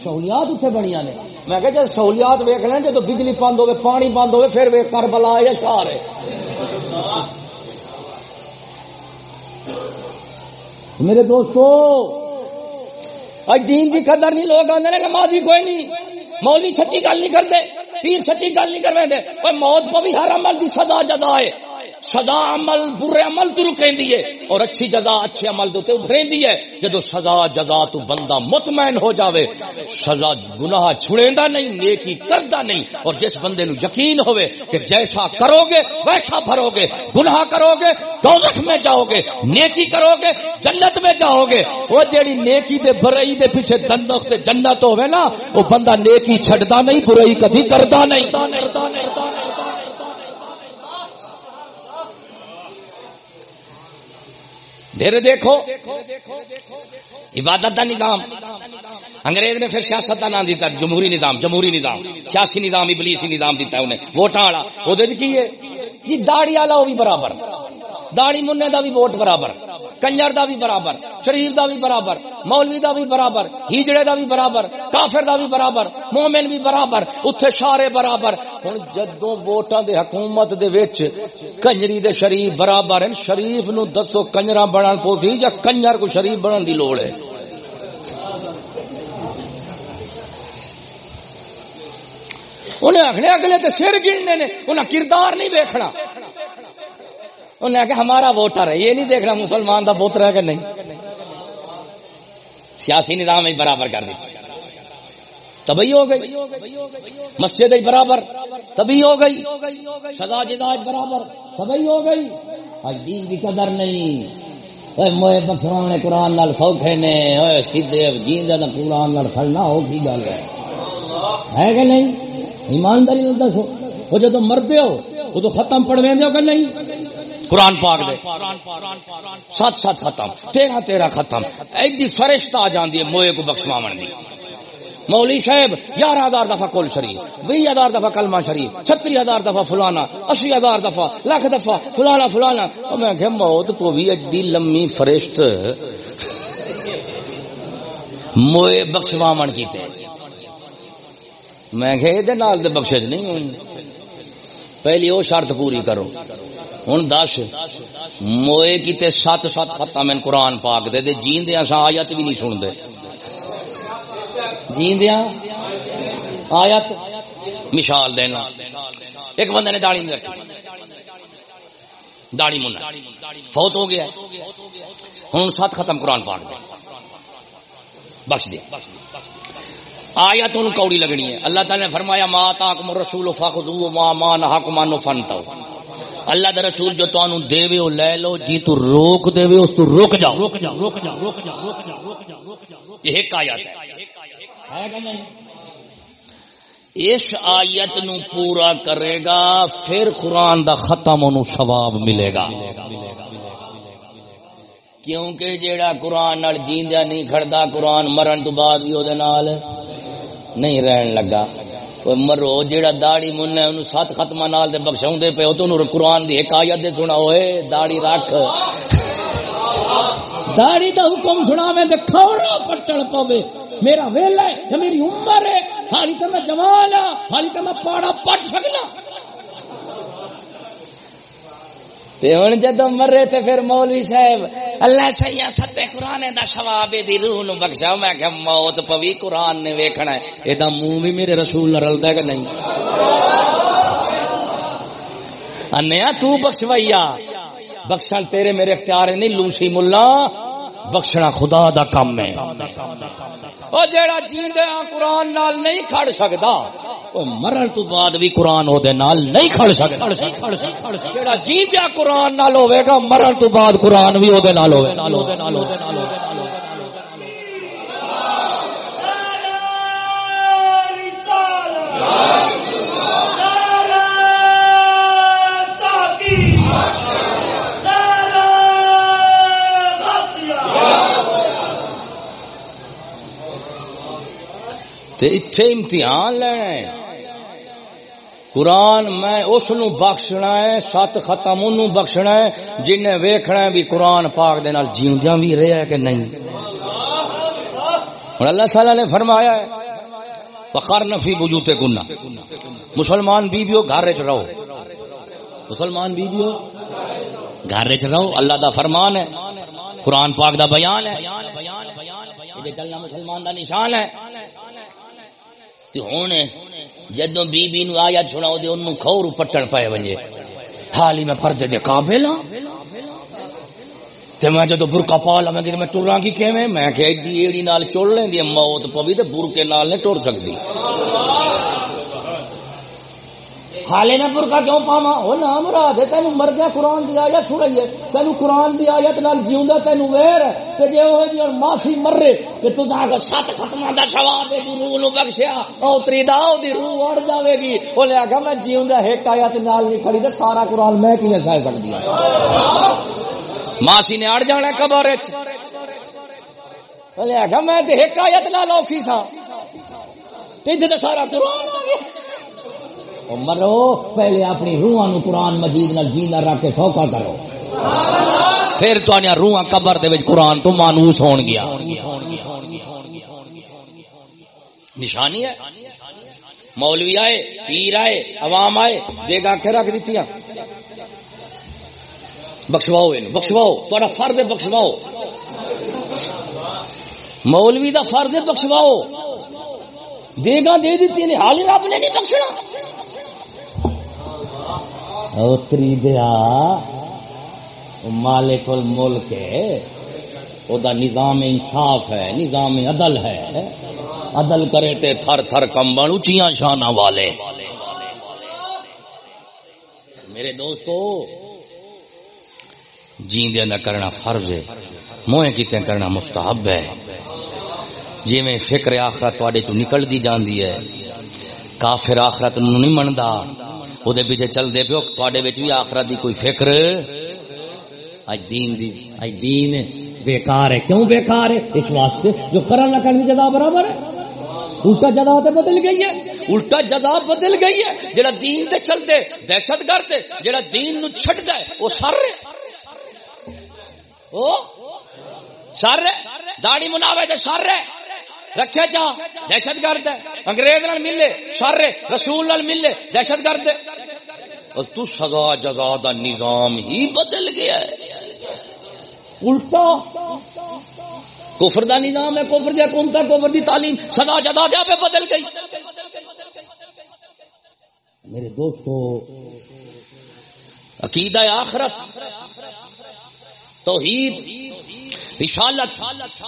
سہولیات اتنے بڑی نے۔ میں کہ جب جی سہولیات ویک لیں جب بجلی بند ہوے پانی بند ہوے پھر ویک کر بلا یا شہر ہے۔ میرے دوستو دین کی قدر نہیں، لوگ آتے نمازی کوئی نہیں، مولوی سچی گل نہیں کرتے۔ پیر سچی گل نہیں کرتے موت پہ بھی ہر عمل دی سزا جزا ہے۔ سزا عمل، برے عمل تو رکیں ہے، اور اچھی جزا، اچھے عمل تو ابھریں ہے۔ جدو سزا، جزا تو بندہ مطمئن ہو جاوے، سزا گناہ چھڑیندا نہیں، نیکی کردا نہیں، اور جس بندے نو یقین ہوئے کہ جیسا کرو گے ویسا بھرو گے گناہ کرو گے دوزخ میں جاؤ گے نیکی کرو گے جنت میں جاؤ گے وہ جیڑی نیکی دے برائی دے پیچھے دندخ تے جنت ہوے نا، وہ بندہ نیکی چھڑدا نہیں، برائی کبھی کردا نہیں۔ دیر دیکھو۔ عبادت کا نظام۔ انگریز نے پھر سیاست کا نام دیتا جمہوری نظام جمہوری نظام، سیاسی نظام، ابلیسی نظام دیتا انہیں۔ ووٹاں والا وہ کی ہے؟ جی داڑھی والا وہ بھی برابر۔ داڑی منہ دا بھی ووٹ برابر۔ کنجر دا بھی برابر، شریف دا بھی برابر، مولوی دا بھی برابر ہیجڑے دا بھی برابر، کافر دا بھی برابر، مومن بھی برابر، اتھے سارے برابر۔ ہن جدوں ووٹاں دے حکومت دے وچ کنجری دے شریف برابر ہیں، شریف نو دسو کنجرا بنن پوسی یا کنجر کو شریف بنن دی لوڑ ہے۔ انہیں آخنے اگلے تے سر گننے نے انہیں کردار نہیں دیکھنا انہیں کہ ہمارا ووٹر ہے، یہ نہیں دیکھنا مسلمان کا پوتر ہے کہ نہیں؟ سیاسی نظام ہی برابر کر دیتا۔ تبھی ہو گئی۔ مسجد ہی برابر۔ تبھی ہو گئی۔ سدا جداج برابر۔ تبھی ہو گئی۔ آج دین کی قدر نہیں۔ موئے بخشوانے قرآن نال سوکھے نے۔ سیدھے جیندے نہ قرآن نال کھڑنا ہو کی گل ہے؟ ہے کہ نہیں؟ ایمانداری دسو۔ وہ جدو مردے ہو وہ تو ختم پڑھویں ہو کہ نہیں؟ قرآن پاک دے۔ سات سات ختم، تیرہ تیرہ ختم۔ ایڈی جی فرشتہ آ جاندی ہے، موئے کو بخشوا من دی۔ مولی صاحب گیارہ ہزار دفعہ کل شریف بھی ہزار دفعہ کلمہ شریف، چھتری ہزار دفعہ فلانا، اسی ہزار دفعہ، لاکھ دفعہ، فلانا فلانا۔ میں کہ موت تو بھی ایڈی لمبی فرشت۔ موئے بخشوا من کیتے۔ میں کہ یہ نال دے بخشش نہیں ہوں پہلی وہ شرط پوری کرو۔ ہوں دس، موئے کتے سات سات ختم قرآن پاک دے دے جیندیا سا آیت بھی نہیں سن دے جیندیا آیت؟ مثال دینا۔ ایک بندے نے داڑی نہیں رکھی۔ داڑی منا فوت ہو گیا۔ ہوں سات ختم قرآن پاک دے۔ بخش دے۔ آیا تو کوڑی لگنی ہے۔ اللہ تعالی نے فرمایا، ما تاکم رسول فخذوا ما ما نهاكم فانتو اللہ دے رسول جو تانوں دے وے او لے لو جی تو روک دے وے اس تو رک جاؤ۔ رک جاؤ رک جاؤ رک جاؤ رک جاؤ رک جاؤ رک جاؤ یہ ایک آیت ہے۔ اس آیت نو پورا کرے گا پھر قرآن دا ختم انو ثواب ملے گا۔ کیونکہ جیڑا قرآن نال جیندیا نہیں کھڑدا قرآن مرن تو بعد بھی او دے نال نہیں رہن لگا۔ مرو، جیڑا داڑی من ہے سات ختم نال دے بخشاؤں دے پہ تو قرآن دی ایک آیت دے سنا ہوئے داڑی رکھ۔ داڑی دا حکم سنا میں دے کھوڑا پٹل پوے میرا ویلا ہے، یا میری عمر ہے، حالی تا میں جوان ہاں حالی تا میں پاڑا پٹ سکنا۔ تے ہن جدو مرے تے پھر مولوی صاحب، اللہ سیا ستے قرآن دا ثواب دی روح نو بخشا میں کہ موت پوی قرآن نے ویکھنا ہے۔ اے دا منہ بھی میرے رسول نال رلدا ہے کہ نہیں؟ انیا، تو بخشویا بخشن تیرے میرے اختیار نہیں، لوسی ملا۔ بخشنا خدا دا کام ہے۔ او جیڑا جیندے ہاں قرآن نال نہیں کھڑ سکدا، او مرن تو بعد بھی قرآن او دے نال نہیں کھڑ سکدا۔ جیڑا جیندے قرآن نال ہوے گا، مرن تو بعد قرآن بھی او دے نال ہوے تے اتھے امتحان لینا ہے قرآن میں اس نو بخشنا ہے، سات ختم انہوں بخشنا ہے جن ویکھنا ہے بھی قرآن پاک دے نال جیوندیاں بھی رہا ہے کہ نہیں۔ اور اللہ تعالی نے فرمایا ہے وقار نفی بجوتے کننا مسلمان بیویو گھر چ رہو۔ مسلمان بیویو گھر چ رہو، اللہ دا فرمان ہے، قرآن پاک دا بیان ہے۔ یہ چلنا مسلمان دا نشان ہے۔ ہوں جدو بی بی نو آیا چھڑا دے، انہوں کھور پٹن پائے ونجے۔ حالی میں پردے دے قابل ہاں تے میں جدو برقع پا لواں کہ میں ٹراں کی کیویں؟ میں کہ ایڈی ایڑی نال چڑ لیندی موت پوی تے برقے نال نہیں ٹر سکدی۔ حالے میں برقع کیوں پاواں؟ او نا مراد تینو مردیا قرآن دی آیت سنائیے تینو قرآن دی آیت نال جیوندا تینو ویر تے جے او جی دی معافی مرے، تے تو جا سات ختماں دا ثواب دی روح نو بخشیا، او تری دا او دی روح اڑ جاوے گی۔ او لے آگا میں جیوندا ایک آیت نال نہیں کھڑی تے سارا قرآن میں کیویں سہ سکدی ہاں ماسی نے اڑ جانا قبر وچ۔ لے آگا میں تے ایک آیت نال اوکھی سا تے تے سارا قرآن۔ آ گیا مرو، پہلے اپنی روحاں نو قرآن مجید نال جیندا رکھ کے سوکھا کرو۔ پھر تو روحاں قبر دے وچ قرآن تو مانوس ہون گیا۔ نشانی ہے۔ مولوی آئے، پیر آئے، عوام آئے دے گا کے رکھ دیتی بخشواؤ بخشواؤ تھوڑا فرد بخشواؤ۔ مولوی دا فرد بخشواؤ۔ دے گا دے دیتی نے، حال رب نے نہیں بخشنا۔ اتری دیا مالک الملک ہے۔ او دا نظام انصاف ہے، نظام عدل ہے۔ عدل کرے تے تھر تھر کمبن اچیاں شانہ والے۔ میرے دوستو، جیندے نہ کرنا فرض ہے۔ موئے کیتے کرنا مستحب ہے۔ جی میں فکر آخرت تواڈے تو نکل دی جاندی ہے۔ کافر آخرت نو نہیں مندا۔ او دے پیچھے چل دے پیو، تواڈے وچ بھی آخرت دی کوئی فکر؟ اج دین دی، اج دین بیکار ہے۔ کیوں بیکار ہے؟ اس واسطے جو کرن نہ کرن دی جزا برابر ہے۔ الٹا جزا تے بدل گئی ہے۔ الٹا جزا بدل گئی ہے۔ جڑا دین تے چل دے دہشت گرد جڑا دین نو چھڈ دے او سر ہے۔ او؟ سر ہے؟ داڑھی مناوے تے سر ہے۔ رکھے چا دہشت گرد ہے۔ انگریز نال ملے سر رسول نال ملے، دہشت گرد ہے۔ تو سزا جزا دا نظام ہی بدل گیا ہے۔ الٹا۔ کفر دا نظام ہے، کفر دی حکومت کفر دی تعلیم۔ سزا جزا دیا پہ بدل گئی۔ میرے دوستو، عقیدہ آخرت، توحید۔ رسالت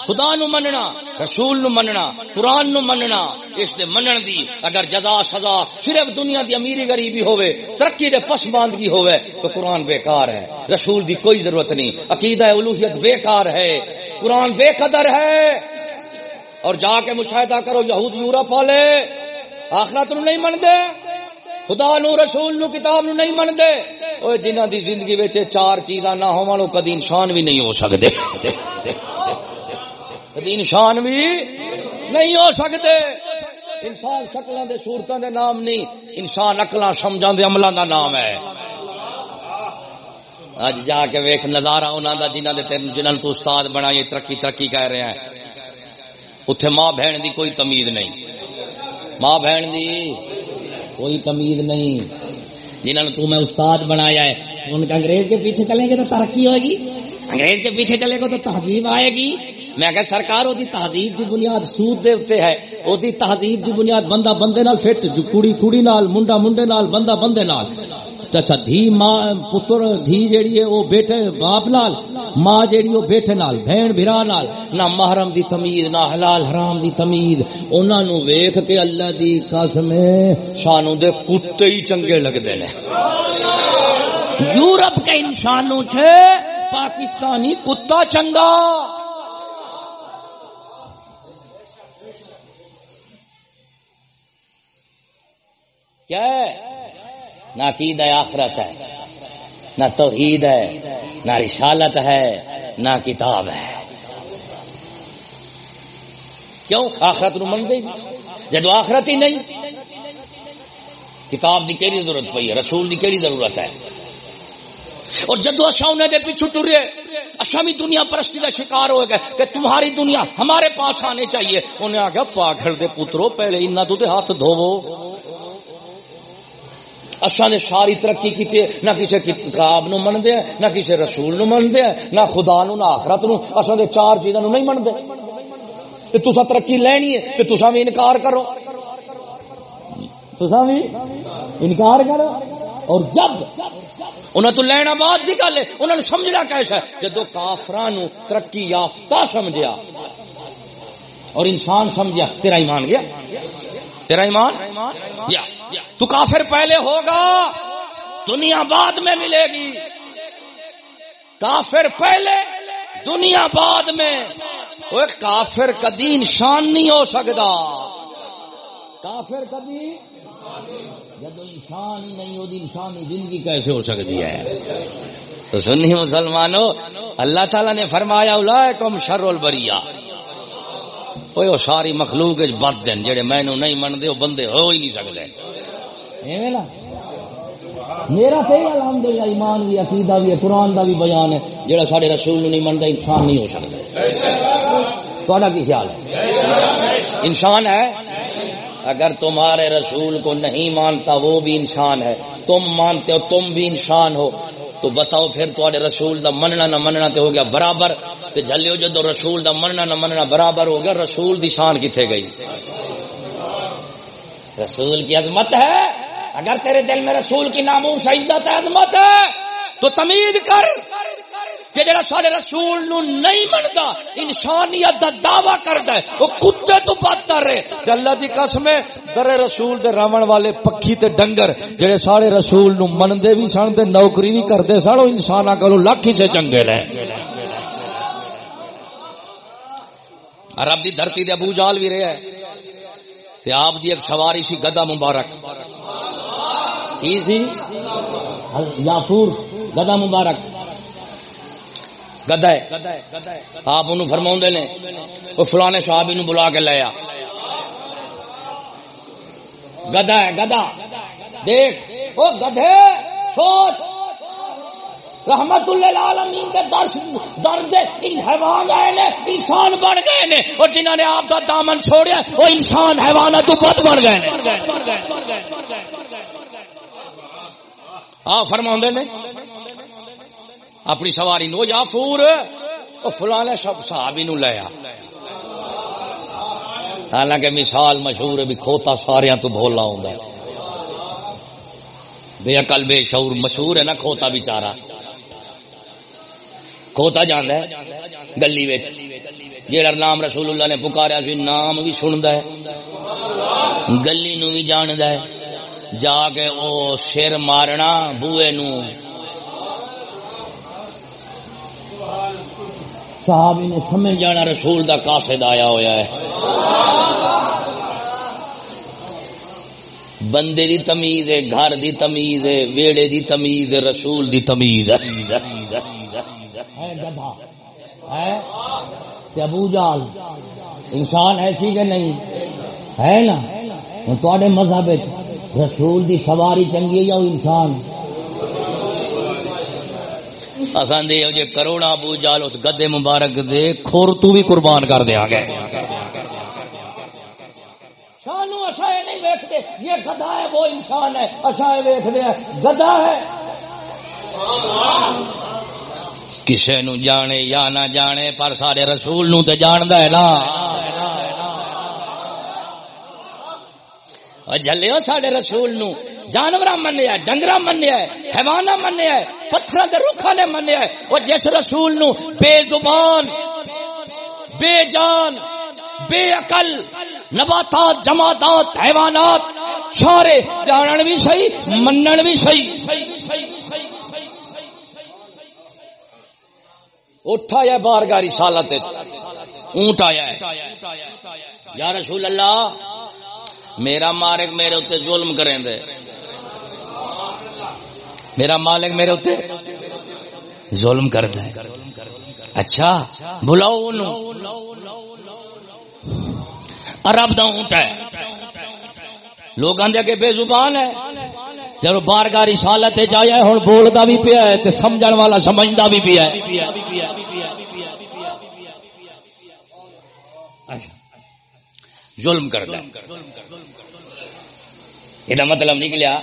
خدا نو مننا، رسول نو مننا، قرآن نو مننا، اس دے منن دی اگر جزا، سزا صرف دنیا دی امیری غریبی ہوئے، ترقی دے پسماندگی ہوئے، تو قرآن بیکار ہے۔ رسول دی کوئی ضرورت نہیں۔ عقیدہ الوحیت بیکار ہے۔ قرآن بے قدر ہے۔ اور جا کے مشاہدہ کرو، یہود یورپ والے، آخرت نو نہیں من دے خدا نو رسول نو کتاب نو نہیں من دے اوے جنہ دی زندگی وچ چار چیزاں نہ ہون کدی انسان بھی نہیں ہو سکدے۔ کدی انسان بھی نہیں ہو سکتے انسان شکلاں دے، صورتاں دے نام نہیں، انسان عقلاں، سمجھاں دے عملاں دا نام ہے۔ اج جا کے ویخ نظارہ انہوں کا جنہوں نے جنہوں تو استاد بنائی ترقی ترقی کہہ رہے ہیں۔ اتنے ماں بہن دی کوئی تمید نہیں۔ ماں بہن دی کوئی تمیز نہیں۔ جنہوں نے تو میں استاد بنایا ہے۔ ان کے انگریز کے پیچھے چلیں گے تو ترقی ہوئے گی انگریز کے پیچھے چلے گا تو تہذیب آئے گی۔ میں کہ سرکار وہ تہذیب کی بنیاد سود دے اتنے ہے۔ وہ تہذیب کی بنیاد بندہ بندے نال فٹ کڑی کڑی نال، منڈا منڈے نال، بندہ بندے نال۔ اچھا،, اچھا دھی ماں، پتر، دھی جیڑی ہے وہ بیٹے، باپ نال، ماں جیڑی وہ بیٹے نال، بہن بھرا نال، نہ محرم دی تمیز، نہ حلال حرام دی تمیز، انہاں نو ویکھ کے اللہ دی قسم شانو دے کتے ہی چنگے لگدے نے۔ یورپ کے انسانوں سے پاکستانی کتا چنگا۔ کیا ہے؟ نہ عقید آخرت ہے، نہ توحید ہے، نہ رسالت ہے، نہ کتاب ہے۔ کیوں؟ آخرت نو من جدو آخرت ہی نہیں، کتاب دی کیڑی ضرورت پئی ہے؟ رسول دی کیڑی ضرورت ہے؟ اور جدو اچھا انہیں دے پیچھو ٹرے اچھا بھی دنیا پرستی کا شکار ہو گئے کہ تمہاری دنیا ہمارے پاس آنے چاہیے۔ انہیں آگیا پاگڑ دے پترو، پہلے انہ تو ہاتھ دھوو۔ اصا نے ساری ترقی کی نہ کسی کتاب نو من دیا نہ کسی رسول نو من دیا نہ خدا نو، نہ آخرت نو۔ اصا دے چار چیزوں نہیں من دے تسا ترقی لینی ہے تو تسا بھی انکار کرو۔ تسا بھی انکار کرو۔ اور جب انہیں تو لینا بعد کی گل ہے انہوں نے سمجھنا کیسا ہے؟ جدو کافران ترقی یافتہ سمجھیا اور انسان سمجھیا، تیرا ایمان گیا؟ تیرا ایمان یا تو کافر پہلے ہوگا، دنیا بعد میں ملے گی۔ کافر پہلے، دنیا بعد میں۔ وہ کافر کدی انسان نہیں ہو سکتا۔ کافر کدی جب انسان ہی نہیں ہوتی انسانی زندگی کیسے ہو سکتی ہے؟ تو سنی مسلمانوں، اللہ تعالی نے فرمایا کم شر البریا وہ ساری مخلوق بد دن جہے مینو نہیں منتے وہ بندے ہو ہی نہیں سکتے میرا تو الحمد للہ ایمان بھی عقیدہ بھی ہے قرآن کا بھی بیان ہے جہاں سارے رسول نہیں منتا انسان نہیں ہو سکتا تا کی خیال ہے انسان ہے اگر تمہارے رسول کو نہیں مانتا وہ بھی انسان ہے تم مانتے ہو تم بھی انسان ہو تو بتاؤ پھر تے رسول دا مننا نہ مننا تے ہو گیا برابر تے جلو جدو رسول دا مننا نہ مننا برابر ہو گیا، رسول دی شان کتنے گئی؟ رسول کی عظمت ہے، اگر تیرے دل میں رسول کی ناموس عزت عظمت ہے، تو تمید کر کہ جڑا سارے رسول نو نہیں منتا انسانیت دا دعوی کردا ہے، وہ کتے تو بدتر ہے۔ تے اللہ دی قسم ہے در رسول دے راون والے پکھی تے ڈنگر جڑے سارے رسول نو مندے بھی سن تے نوکری بھی کردے سن او انساناں کولو لاکھ ہی سے چنگے نے رب دی دھرتی دے ابو جال بھی رہے ہے تے آپ دی ایک سواری سی گدا مبارک۔ کی سی؟ یافور گدا مبارک۔ گدا ہے۔ آپ انہوں فرما نے، وہ فلانے صاحب نو بلا کے لیا گدا ہے گدا دیکھ، وہ گدھے، سوچ۔ رحمت اللہ کے درس درد حیوان گئے نے، انسان بن گئے نے۔ اور جنہوں نے آپ کا دامن چھوڑیا، وہ انسان حیوان تو بت بن گئے آ فرما نے؟ اپنی سواری نو یا فور فلانے سب صحابی نو لیا حالانکہ مثال مشہور ہے بھی کھوتا سارے تو بھولا ہوں بے عقل، بے شعور مشہور ہے نا کھوتا بچارا کھوتا جانا ہے گلی جہاں نام رسول اللہ نے پکاریا سی، نام بھی سنتا ہے۔ گلی نو بھی جاند ہے۔ جا کے او سر مارنا، بوئے نو۔ صحابی نے سمجھ جانا رسول دا قاصد آیا ہویا ہے۔ بندے دی تمیز ہے، گھر دی تمیز ہے، ویڑے دی تمیز ہے، رسول دی تمیز ہے۔ گدھا ہے؟ ابو جال انسان ایسی کہ نہیں؟ ہے نا؟ تے مذہب رسول دی سواری چنگی ہے یا انسان؟ اساں دے جے کروڑا ابو جال اس گدے مبارک دے کھور تو بھی قربان کر دیا گئے سانو یہ نہیں ویکتے یہ گدا ہے وہ انسان ہے۔ اچھا یہ ویکتے ہیں گدا ہے۔ کسے نو جانے یا نہ جانے، پر سارے رسول نو تے جاندا ہے نا جلے سارے رسول نو۔ جانور منیا ڈنگر منیا حیوانہ منیا پتھر کے رخا نے منیا وہ جس رسول نو بے زبان، بے جان، بے عقل، نباتات جماعتات حیوانات، سارے جانن بھی صحیح، منن بھی صحیح۔ اٹھا یا بار گاری سالت اونٹ آیا ہے۔ یا رسول اللہ، میرا مالک میرے اتنے ظلم کریں دے میرا مالک میرے اتنے ظلم کر دے اچھا بلاؤ عرب دا اونٹ ہے۔ لوگ آدھے کہ بے زبان ہے۔ جب بار گاری سالت چاہیے ہوں بولتا بھی پیا ہے تے سمجھن والا سمجھتا بھی پیا ہے۔ اچھا۔ ظلم کر یہ مطلب نکلیا،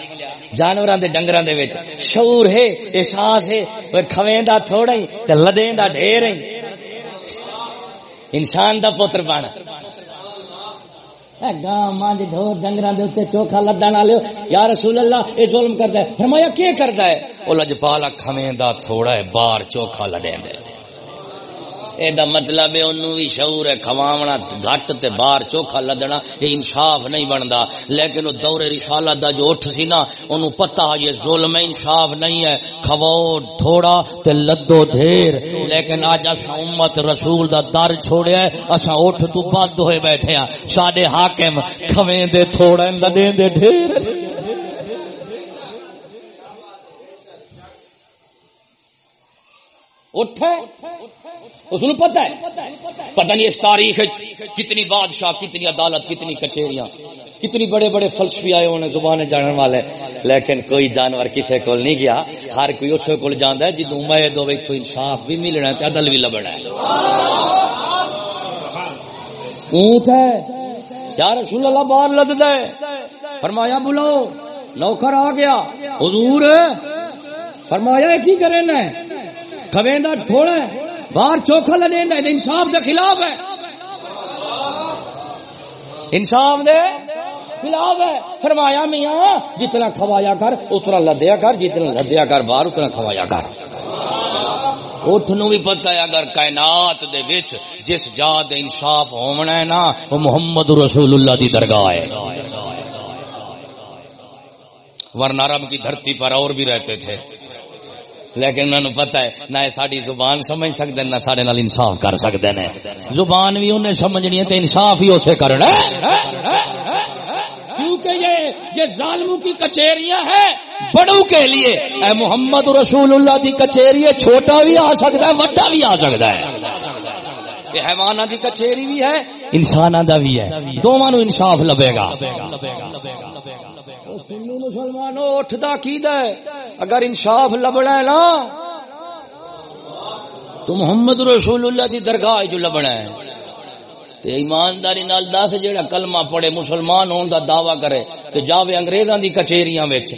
جانوراں دے ڈنگراں دے وچ شعور ہے، احساس ہے وہ کھویندا تھوڑا ہی تے لدیندا ڈھیر ہی۔ انسان دا پتر بن۔ گاں مانج ڈھور ڈنگراں دے اوتے چوکھا لدن والے یا رسول اللہ، اے ظلم کرتا ہے۔ فرمایا، کی کرتا ہے؟ او لجپالا کھویندا تھوڑا ہے بار چوکھا لڈیندے یہ مطلب ہے انہوں بھی شعور ہے کھواونا گھٹ تے باہر چوکھا لدنا یہ انصاف نہیں بنتا لیکن وہ دور رسالت دا جو اٹھ سی نا انہوں پتہ یہ ظلم ہے انصاف نہیں ہے کھواؤ تھوڑا تے لدو دھیر لیکن آج اسا امت رسول دا در چھوڑیا ہے اسا اٹھ تو بند ہوئے بیٹھے ہیں ساڈے حاکم کھویں دے تھوڑا لدیں دے ڈھیر اٹھے اس نے پتہ ہے؟ پتہ نہیں اس تاریخ کتنی بادشاہ، کتنی عدالت، کتنی کچہریاں، کتنی بڑے بڑے فلسفی آئے ہونے زبان جاننے والے، لیکن کوئی جانور کسی کو نہیں گیا۔ ہر کوئی اس کو جانا ہے جدو امید ہوے تو انصاف بھی ملنا ہے عدل بھی لبنا ہے۔ اونٹ ہے۔ یا رسول اللہ، باہر لد دے فرمایا بلاؤ نوکر آ گیا۔ حضور، فرمایا کی کرے نا کھویندا تھوڑا باہر چوکھا لڑیں ہے انصاف کے خلاف ہے۔ انصاف دے خلاف ہے۔ فرمایا میاں جتنا کھوایا کر اتنا لدیا کر جتنا لدیا کر باہر اتنا کھوایا کر۔ اٹھ بھی پتہ ہے اگر کائنات دے وچ جس جا دے انصاف ہونا ہے نا، وہ محمد رسول اللہ دی درگاہ ہے۔ ورنہ رب کی دھرتی پر اور بھی رہتے تھے۔ لیکن انہوں پتا ہے، نہ ساری زبان سمجھ سکتے نہ سارے نال انصاف کر سکتے ہیں زبان بھی انہیں سمجھنی ہے تو انصاف ہی اسے کرنا کیونکہ یہ یہ ظالموں کی کچہریاں ہیں۔ بڑوں کے لیے۔ اے محمد رسول اللہ کی کچہری چھوٹا بھی آ سکتا ہے، وڈا بھی آ سکتا ہے۔ یہ حیوانہ دی کچہری بھی ہے انسانہ دا بھی ہے۔ دونوں انصاف لبے گا۔ سنی مسلمان اٹھتا کی ہے اگر انصاف لبنا ہے نا، تو محمد رسول اللہ کی درگاہ جو لبنا ہے۔ تے ایمانداری نال دس جیڑا کلمہ پڑے مسلمان ہون دا دعویٰ کرے، تے جاوے انگریزاں دی کچہریاں وچ۔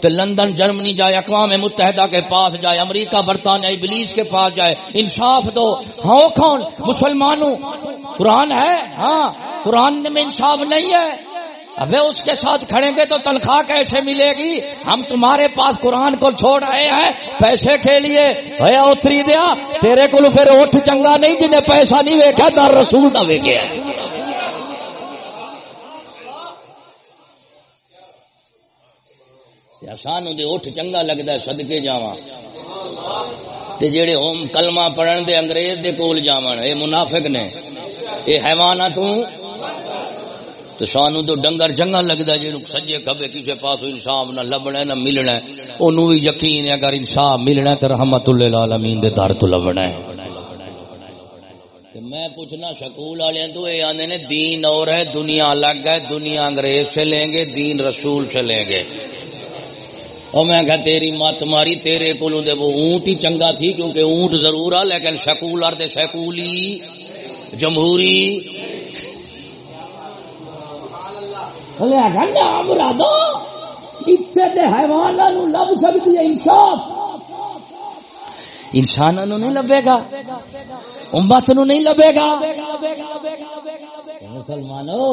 تے لندن، جرمنی جائے، اقوام متحدہ کے پاس جائے، امریکہ، برطانیہ، ابلیس کے پاس جائے۔ انصاف دو۔ ہاں کون؟ مسلمانوں۔ قرآن ہے؟ ہاں قرآن میں انصاف نہیں ہے۔ ابے اس کے ساتھ کھڑیں گے تو تنخواہ کیسے ملے گی؟ ہم تمہارے پاس قرآن کو چھوڑ رہے ہیں، پیسے کے لیے۔ اتری دیا، تیرے کو پھر اٹھ چنگا نہیں جنہیں پیسہ نہیں ویکیا در رسول نہ ویکیا سانو دے اٹھ چنگا لگتا ہے سدکے جاوا جڑے ہوم کلمہ پڑھن دے انگریز دے کول جاون، اے منافق نے، اے حیوانات تو سانو تو ڈنگر چنگا لگتا جی سجے کبے کسی پاس انصاف نہ لبنا نہ ملنا انہوں بھی یقین ہے اگر انصاف ملنا تو رحمت العالمین دے در تو لبنا ہے۔ میں پوچھنا سکول والے تو یہ آنے نے، دین اور ہے، دنیا الگ ہے، دنیا انگریز سے لیں گے، دین رسول سے لیں گے۔ اور میں کہا، تیری مت ماری، تیرے کو وہ اونٹ ہی چنگا تھی کیونکہ اونٹ ضرور آ، لیکن سیکولر دے سیکولی جمہوری مرادو اتنے تے حیوانوں لب سکتی ہے انصاف۔ انسان نہیں لبے گا امت نو نہیں لبے گا۔ مسلمانو،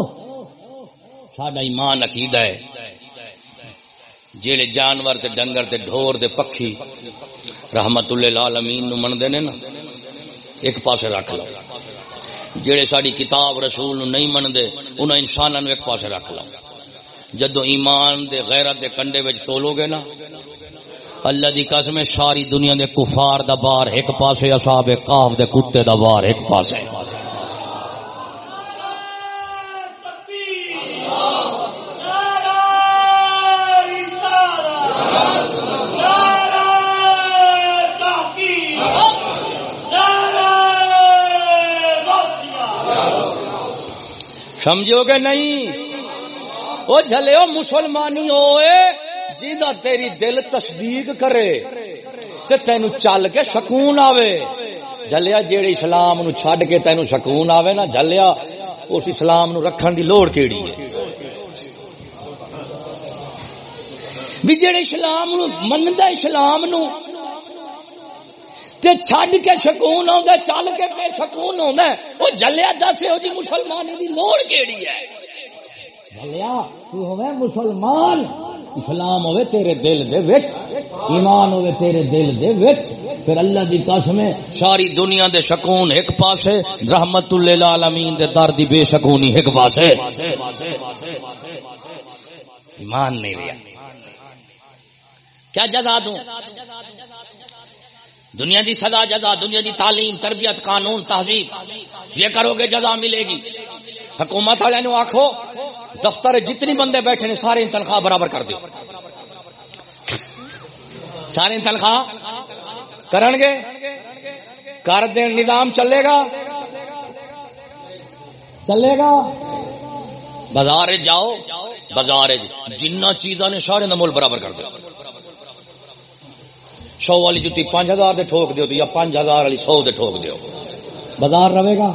ساڈا ایمان عقید ہے۔ جیڑے جانور تے ڈنگر تے ڈھور دے پکھی رحمت اللہ لال العالمین نو من دے نا، ایک پاسے رکھ لو۔ جڑے ساری کتاب رسول نہیں من دے انسانوں ایک پاسے رکھ لو۔ جدو ایمان دے غیرت دے کنڈے وچ تولو گے نا، اللہ دی قسم ساری دنیا دے کفار دا بار ایک پاسے، اصحاب کاف دے کتے دا بار ایک پاسے۔ سمجھو گے نہیں؟ وہ جلے مسلمانی ہوئے جیدا تیری دل تصدیق کرے، تے تینو چل کے سکون آوے۔ جلیا جیڑے اسلام نو چھڈ کے تینو سکون آوے نا جلیا اس اسلام نو رکھن دی لوڑ کیڑی ہے؟ بھی جیڑے اسلام نو مندا اسلام نو تے چھڈ کے سکون آندا چل کے بے سکون ہوندا او جلیا دس او جی مسلمانی دی لوڑ کیڑی ہے؟ جلیا، تو ہوے مسلمان، اسلام ہوئے تیرے دل دے وچ، ایمان ہوئے تیرے دل دے وچ۔ پھر اللہ دی قسم ساری دنیا دے سکون ایک پاسے رحمت للعالمین دے در دی بے سکونی ایک پاسے۔ ایمان نہیں رہا کیا جزا دوں؟ دنیا دی سزا، جزا، دنیا دی تعلیم، تربیت، قانون، تہذیب۔ یہ کرو گے، جزا ملے گی۔ حکومت والے آخو دفتر جتنی بندے بیٹھے نے، سارے تنخواہ برابر کر دو سارے تنخواہ کرن گے۔ کر دین نظام چلے گا۔ چلے گا۔ بازار جاؤ بازار جنہ چیزاں نے سارے نمول برابر کر دو سو والی جتی پانچ ہزار دے ٹھوک دیو یا پانچ ہزار والی سو دے ٹھوک دیو۔ بازار رہے گا؟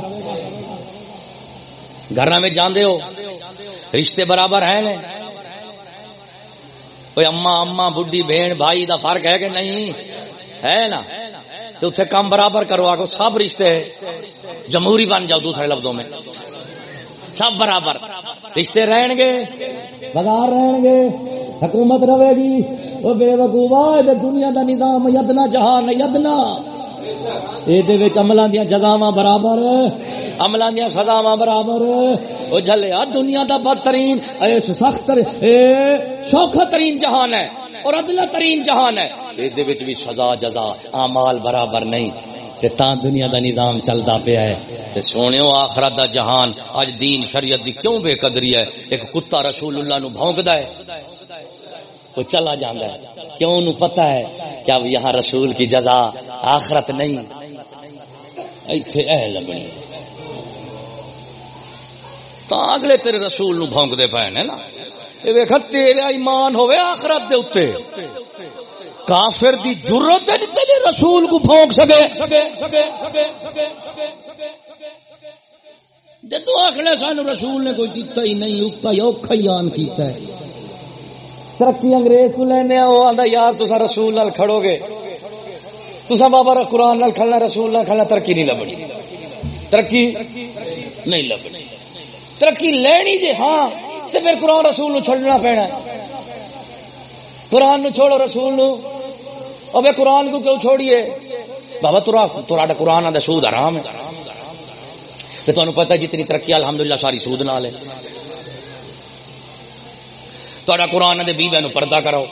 گھر میں جاندے ہو رشتے برابر ہیں کوئی اما اما بڈی بہن بھائی دا فرق ہے کہ نہیں؟ ہے نا؟ تو اتنے کام برابر کرو آگو سب رشتے جمہوری بن جاؤ دوسرے لفظوں میں۔ سب برابر۔ رشتے رہن گے بازار رہن گے حکومت رہے گی، وہ بے وقوبا دنیا دا نظام یدنا، جہان یدنا۔ یہ عملہ دیا جزاوا برابر عملہ دیا سزاوا برابر وہ جلیا دنیا دا بدترین سخت سوکھا ترین جہان ہے اور ادلا ترین جہان ہے۔ یہ بھی سزا، جزا امال برابر نہیں۔ تے تا دنیا دا نظام چلتا پیا ہے۔ تے سونے آخرت دا جہان اج دین شریعت دی کیوں بے قدری ہے؟ ایک کتا رسول اللہ نو بھونکدا ہے۔ وہ چلا جانا ہے۔ کیوں نو پتا ہے؟ کہ اب یہاں رسول کی جزا آخرت نہیں؟ ایتھے اے لبنی۔ تا اگلے تیرے رسول نو بھونک دے پے نا۔ اے ویکھ تیرا ایمان ہوے آخرت دے اوتے۔ کافر دی ضرورت ہے جی رسول کو بھونک سکے۔ جدو آخر سان رسول نے کوئی کیتا ہی نہیں اوکا ہی اوکھا ہی آن کیتا ہے۔ ترقی انگریز تو لینا وہ آدھا یار تصا رسول نال کھڑو گے۔ تصا بابا قرآن نال کھڑنا، رسول نال کھڑنا، ترقی نہیں لبنی۔ ترقی نہیں لبنی۔ ترقی لینی جی ہاں تو پھر قرآن رسول نو چھڑنا پینا قرآن نو چھوڑو رسول نو۔ ابے قرآن کو کیوں چھوڑیے؟ بابا، ترا قرآن آدھا سود آرام ہے۔ تو تمہیں پتا جتنی ترقی، الحمدللہ، ساری سود نال ہے۔ تا قرآن دے بیوے نو پردہ کرو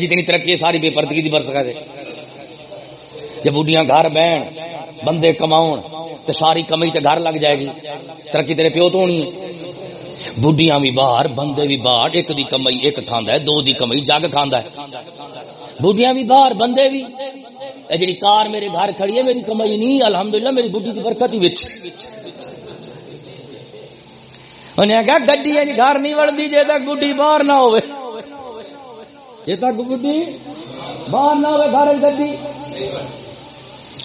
جتنی ترقی ساری بے پردگی دی برت دے جب بڑھیاں گھر بہن، بندے کماؤ تو ساری کمائی تے گھر لگ جائے گی۔ ترقی تیرے پیو تو ہونی ہے۔ بڑھیاں بھی باہر، بندے بھی باہر، ایک دی کمائی ایک کھاندا ہے، دو دی کمائی جگ کھاندا ہے۔ بڑھیاں بھی باہر، بندے بھی۔ اے جڑی کار میرے گھر کھڑی ہے، میری کمائی نہیں، الحمدللہ، میری بڈھی دی برکت ہی وچ۔ انہیں کہا گڈی جی، گھر نہیں وڑتی جی تک گڈی باہر نہ ہوئے۔ یہ تک بڈی باہر نہ ہوئے، گھر گڈی۔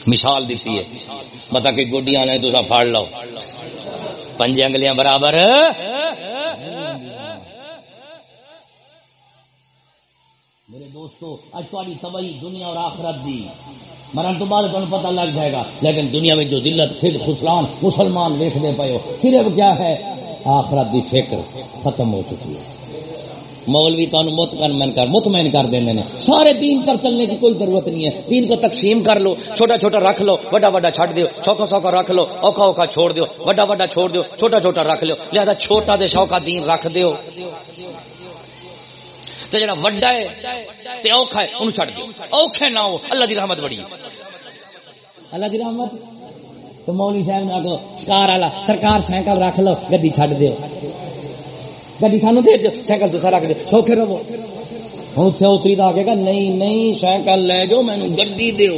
مثال دیتی ہے۔ بتا کہ گڈیاں نے تو پھاڑ لو پنج انگلیاں برابر۔ میرے دوستو اج تاری تباہی دنیا اور آخرت دی۔ مرن تو بعد تمہیں پتہ لگ جائے گا۔ لیکن دنیا میں جو دلت پھر خسلان مسلمان دیکھ دے پے ہو، صرف کیا ہے؟ آخرت دی فکر ختم ہو چکی ہے۔ مولوی تو مطمئن کر مطمئن کر دیں سارے دین پر چلنے کی کوئی ضرورت نہیں ہے۔ دین کو تقسیم کر لو، چھوٹا چھوٹا رکھ لو بڑا بڑا چھٹ دیو، سوکھا سوکھا رکھ لو، اوکھا اوکھا چھوڑ دیو بڑا بڑا چھوڑ دیو، چھوٹا چھوٹا رکھ لو لہذا چھوٹا دے شوکا دین رکھ دیو۔ تے جڑا وڈا ہے تے اوکھا ہے، اونوں چھڈ دیو۔ اوکھے نہ ہو، اللہ دی رحمت بڑی اللہ دی رحمت؟ تو مولوی صاحب نے آگو سکار والا سرکار سائیکل رکھ لو، گڈی چھڈ دیو۔ گڈی سانو دے دیو، سائیکل دوسرا رکھ دیو، سوکھے رہو۔ ہوں اتنے اتری تو آگے گا، نہیں نہیں، سائیکل لے جاؤ مینو گڈی دیو۔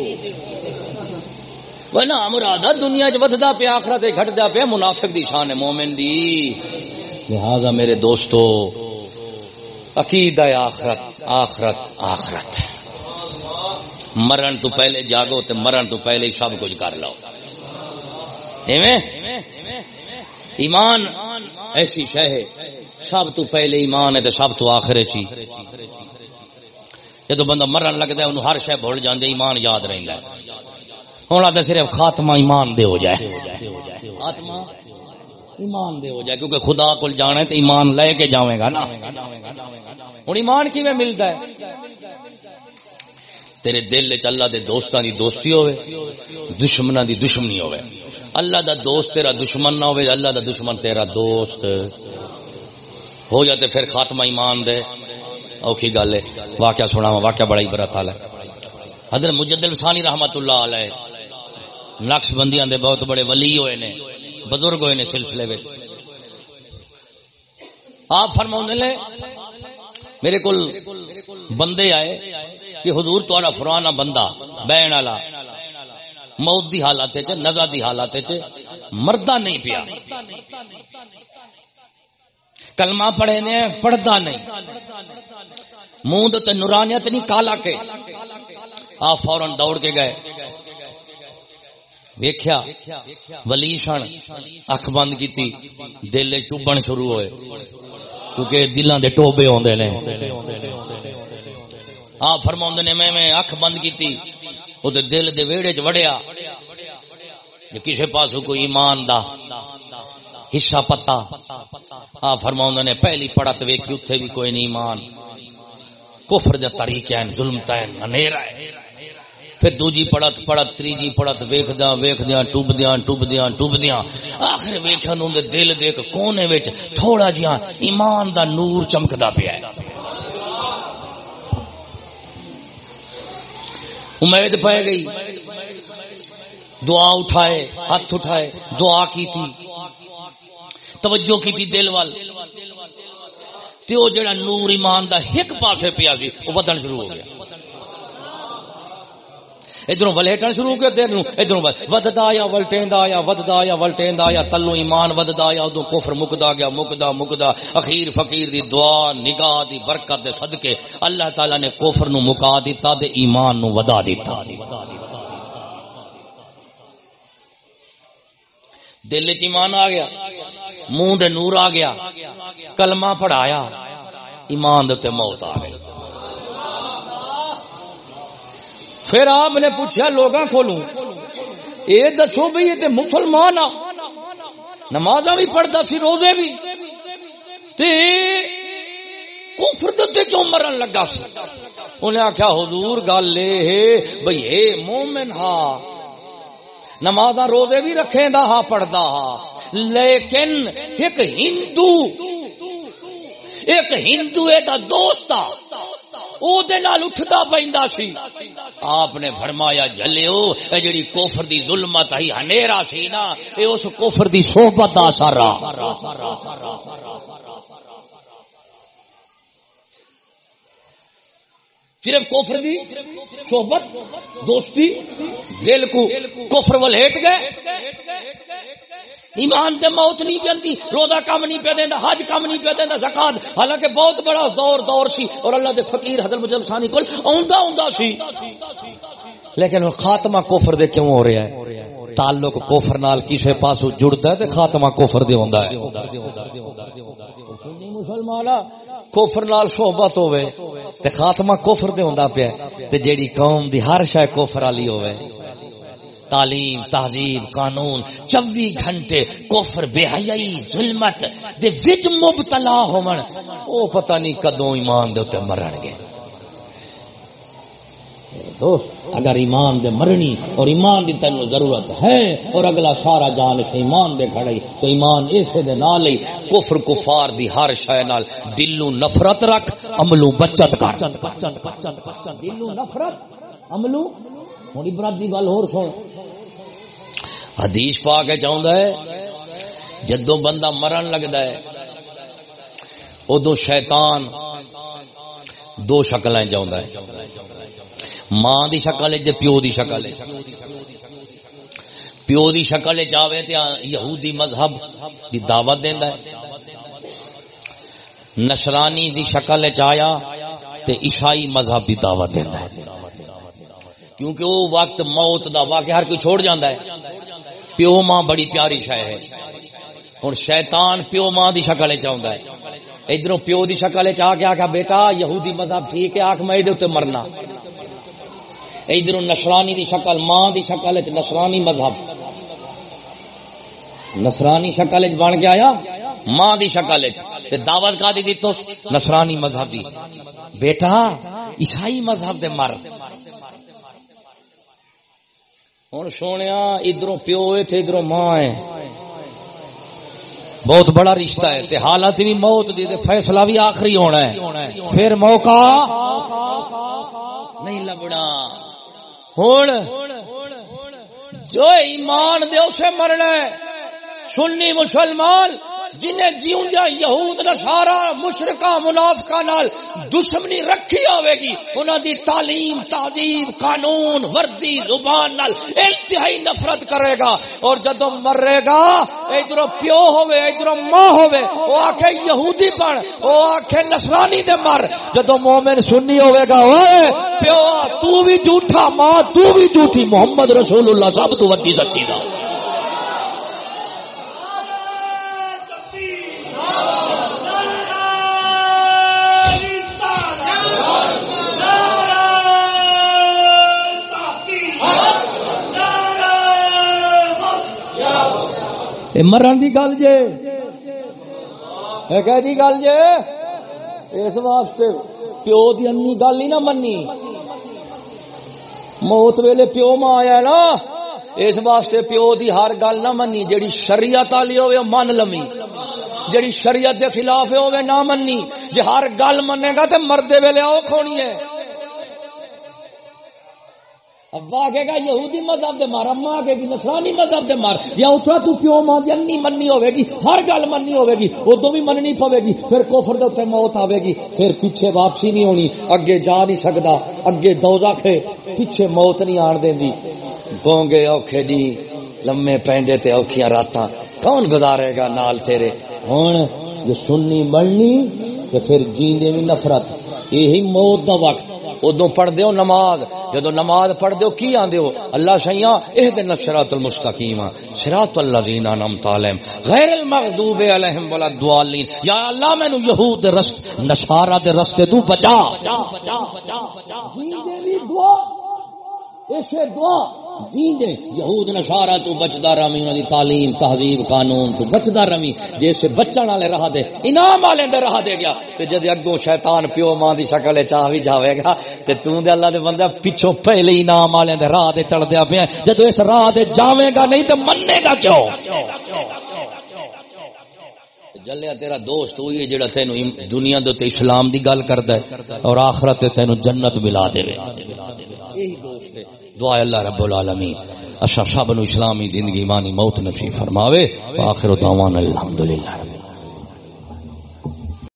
نا مراد دنیا چ ودتا پیا، آخرت گھٹتا پیا، منافق دی شان ہے مومن دی۔ لہذا میرے دوستو عقید آخرت آخرت آخرت۔ مرن تو پہلے جاگو تو مرن تو پہلے سب کچھ کر لو۔ ایمان ایسی شہ ہے، سب تو پہلے ایمان ہے تو سب تو آخر چی۔ جدو بندہ مرن لگتا ہے، انہوں ہر شہ بھول جاندے ایمان یاد رہتا ہے۔ ہوں آتا صرف خاتمہ ایمان دے ہو جائے۔ خاتمہ ایمان دے ہو جائے، کیونکہ خدا کو جانے تو ایمان لے کے جاوے گا نا۔ ہوں ایمان کی میں ملتا ہے؟ تیرے دل چ اللہ دے دوستاں دی دوستی ہوے دشمناں دی دشمنی ہوے اللہ دا دوست تیرا دشمن نہ ہوے اللہ دا دشمن تیرا دوست۔ ہو جاتے پھر خاتمہ ایمان دے۔ اوکھی گل ہے، واقعہ سنا واقعہ بڑا ہی برا تھا حضرت مجدد ثانی رحمت اللہ علیہ، نقش بندیاں دے بہت بڑے ولی ہوئے نے، بزرگ ہوئے نے سلسلے میں آپ فرما لے میرے کو بندے آئے کہ حضور تھوڑا فرانا بندہ، بہن والا، موت دی حالت نزا دی حالت مردہ نہیں پیا۔ کلمہ پڑھے نے پڑھتا نہیں۔ منہ تو نورانیت نہیں، کالا کے۔ آپ فورن دوڑ کے گئے۔ ویکھیا ولی سن اکھ بند کیتی، دل ٹوبن شروع ہوئے۔ کیونکہ دلاں دے ٹوبے ہوندے نے۔ ہاں، آ فرماوندے نے، میں میں اکھ بند کیتی۔ او دل دے ویڑے چ وڑیا۔ جے کسے کوئی ایمان دا حصہ پتا۔ ہاں، آ فرماوندے نے، پہلی پڑت ویکھی اوتھے بھی کوئی نہیں ایمان۔ کفر دے طریقے ہیں، ظلم تے ہے۔ پھر دوجی پڑت پڑت، تریجی پڑت ویخ دیا ویخ دیا ٹوب دیا ٹوب دیا ٹوب دیا آخر ویخیا دے دل دیکھ کونے وچ تھوڑا جہا ایمان دا نور چمکدا پیا ہے۔ امید پائے گئی۔ دعا اٹھائے، ہاتھ اٹھائے، دعا کی تھی توجہ کی تھی دل وال۔ تے او جڑا نور ایمان دا ایک پاسے پیا سی وہ بدن شروع ہو گیا۔ ادھر ولیٹن شروع کر دے ادھر ودتا آیا ولٹیندا آیا ودتا آیا ولٹیندا آیا تلو ایمان ودتا آیا ادو کفر مکدا گیا، مکدا مکدا۔ اخیر فقیر دی دعا، نگاہ دی برکت دے صدقے۔ اللہ تعالی نے کفر نو مکا دیتا دے ایمان نو ودا دیتا۔ دل چ ایمان آ گیا، منہ دے نور آ گیا، کلمہ پڑھایا، ایمان دے موت آ گئی۔ پھر آپ نے پوچھا لوگ کھولوں؟ یہ دسو بھائی یہ مسلمان آ۔ نماز بھی پڑھتا سی، روزے بھی کفر کیوں مرن لگا سی؟ انہیں آخیا حضور گل یہ بھائی اے مومن ہا۔ نماز روزے بھی رکھے دا ہا پڑھتا ہا۔ لیکن ایک ہندو ایک ہندو ہے دوست آ۔ اٹھتا پہنتا سی۔ آپ نے فرمایا جلو اے جڑی کوفر دی ظلمت ہی ہنیرا سی نا، اے اس کوفر دی صحبت دا اثر صرف کوفر دی صحبت، دوستی، دل کو کوفر ول ہٹ گئے۔ ایمان تے موت نہیں پیندی، روزہ کم نہیں پہ دیندا، حج کم نہیں پہ دیندا، زکات۔ حالانکہ بہت بڑا دور دور سی اور اللہ دے فقیر حضرت مجد ثانی کول اوندا اوندا سی۔ لیکن خاتمہ کفر دے کیوں ہو رہا ہے؟ تعلق کفر نال کسے پاسو جڑدا ہے تے خاتمہ کفر دے ہوندا ہے؟ سنی مسلمان کفر نال صحبت ہوے تے خاتمہ کفر دے ہوندا پیا تے جیڑی قوم دی ہر شے کفر والی ہوے تعلیم تہذیب قانون چوبی گھنٹے کوفر بے حیائی ظلمت دے وچ مبتلا ہون او پتہ نہیں کدوں ایمان دے تے مرن گے دوست اگر ایمان دے مرنی اور ایمان دی تینو ضرورت ہے اور اگلا سارا جان سے ایمان دے کھڑی تو ایمان ایسے دے نال ہی کفر کفار دی ہر شے نال دلوں نفرت رکھ عملوں بچت کر دلوں نفرت عملوں ہوں عبرت کی گل ہو سن۔ حدیث پا کے چاہتا ہے، جدو بندہ مرن لگتا ہے، ادو شیطان دو شکل چاہتا ہے۔ ماں دی شکل ہے پیو دی شکل ہے پیو دی شکل چاہے تو یہودی مذہب دی دعوت دینا ہے۔ نشرانی دی شکل چایا تے عیسائی مذہب دی دعوت دینا ہے۔ کیونکہ وہ وقت موت دا واقع ہر کوئی چھوڑ جاندہ ہے۔ پیو ماں بڑی پیاری شے ہے۔ ہوں شیطان پیو ماں دی شکل چاہتا ہے۔ ادھر پیو دی شکل چاہ کے آخیا بیٹا، یہودی مذہب ٹھیک ہے آخ میں اتنے مرنا۔ ادھر نسرانی دی شکل، ماں دی شکل نسرانی مذہب۔ نسرانی شکل بن کے آیا؟ ماں دی شکل دعوت کا دی تو نسرانی مذہب دی۔ بیٹا، عیسائی مذہب دے مر۔ ہوں سونے ادھر پیو تھے ادھر ماں ہے۔ بہت بڑا رشتہ ہے تے حالت بھی موت دی فیصلہ بھی آخری ہونا ہے۔ پھر موقع نہیں لبنا۔ ہوں جو ایمان دے اسے مرنا ہے۔ سنی مسلمان جنہیں جیوندا یہود، نصارا مشرکا منافقا نال دشمنی رکھی ہوے گی، انہاں دی تعلیم تعلیم قانون، وردی، زبان نال انتہائی نفرت کرے گا۔ اور جدو مرے گا، ادھر پیو ہوے ادھر ماں ہوے او آکھے یہودی پڑھ او آکھے نصرانی دے مر۔ جدو مومن سنی ہوے گا اوے پیو، تو بھی جھوٹا، ماں تو بھی جھوٹی، محمد رسول اللہ، سب تو ودی سچی دا۔ مرن کی گل جے۔ جی گل جے؟ اس واسطے پیو دی انی گل نہیں نہ منی موت ویلے پیو ماں آیا نا۔ اس واسطے پیو دی ہر گل نہ منی جیڑی شریعت والی ہوے من لمی جیڑی شریعت دے خلاف ہوے نہ منی جے ہر گل منے گا تے مردے ویلے او کھونی ہے۔ ابا آگے گا، یہودی مذہب دے مار، اما آگے گی نسرانی مذہب دے مار۔ یا اترا تو پیو ماں دی انی مننی ہوے گی، ہر گل مننی ہوے گی ادو بھی مننی پوے گی، پھر کفر دے تے موت آوے گی، پھر پیچھے واپسی نہیں ہونی، اگے جا نہیں سکدا، اگے دوزخ ہے، پیچھے موت نہیں آن دیندی گونگے اوکھے دی لمے پینڈے تے اوکھیاں راتاں، کون گزارے گا نال تیرے؟ ہن، جو سننی بڑنی تے پھر جیندے بھی نفرت۔ یہی موت دا وقت۔ ادو پڑھ دیو نماز جدو نماز پڑھ دیو کی آدھے ہو اللہ شیاں یہ دن صراط المستقیم صراط الذین نم علیہم غیر المغدوب علیہم ولا الضالین یا اللہ مینوں یہود رست نصارا دے رستے تو بچا بچا بچا بچا بچا اسے دعا ایسے دعا دیندے یہود نشارہ تو بچدا رمی، انہاں دی تعلیم، تہذیب، قانون تو بچدا رمی۔ جیسے بچن والے راہ دے، انعام والے دے راہ دے گیا۔ تے جد اگوں شیطان پیو ماں دی شکل چاہ وی جاوے گا، تے تو دے اللہ دے بندہ پیچھے پہلے انعام والے دے راہ دے چڑھ دیا پیا۔ جدو اس راہ دے جاویں گا نہیں تے مننے گا کیوں؟ جلیا، تیرا دوست ہوئی جڑا تینو دنیا دے تے اسلام دی گل کردا ہے اور آخرت تے تینو جنت ملا دے یہی دوست ہے۔ دعا اللہ رب العالمین۔ اشرف شاہ بنو اسلامی زندگی مانی موت نفی فرماوے۔ آخر دعوان الحمدللہ رب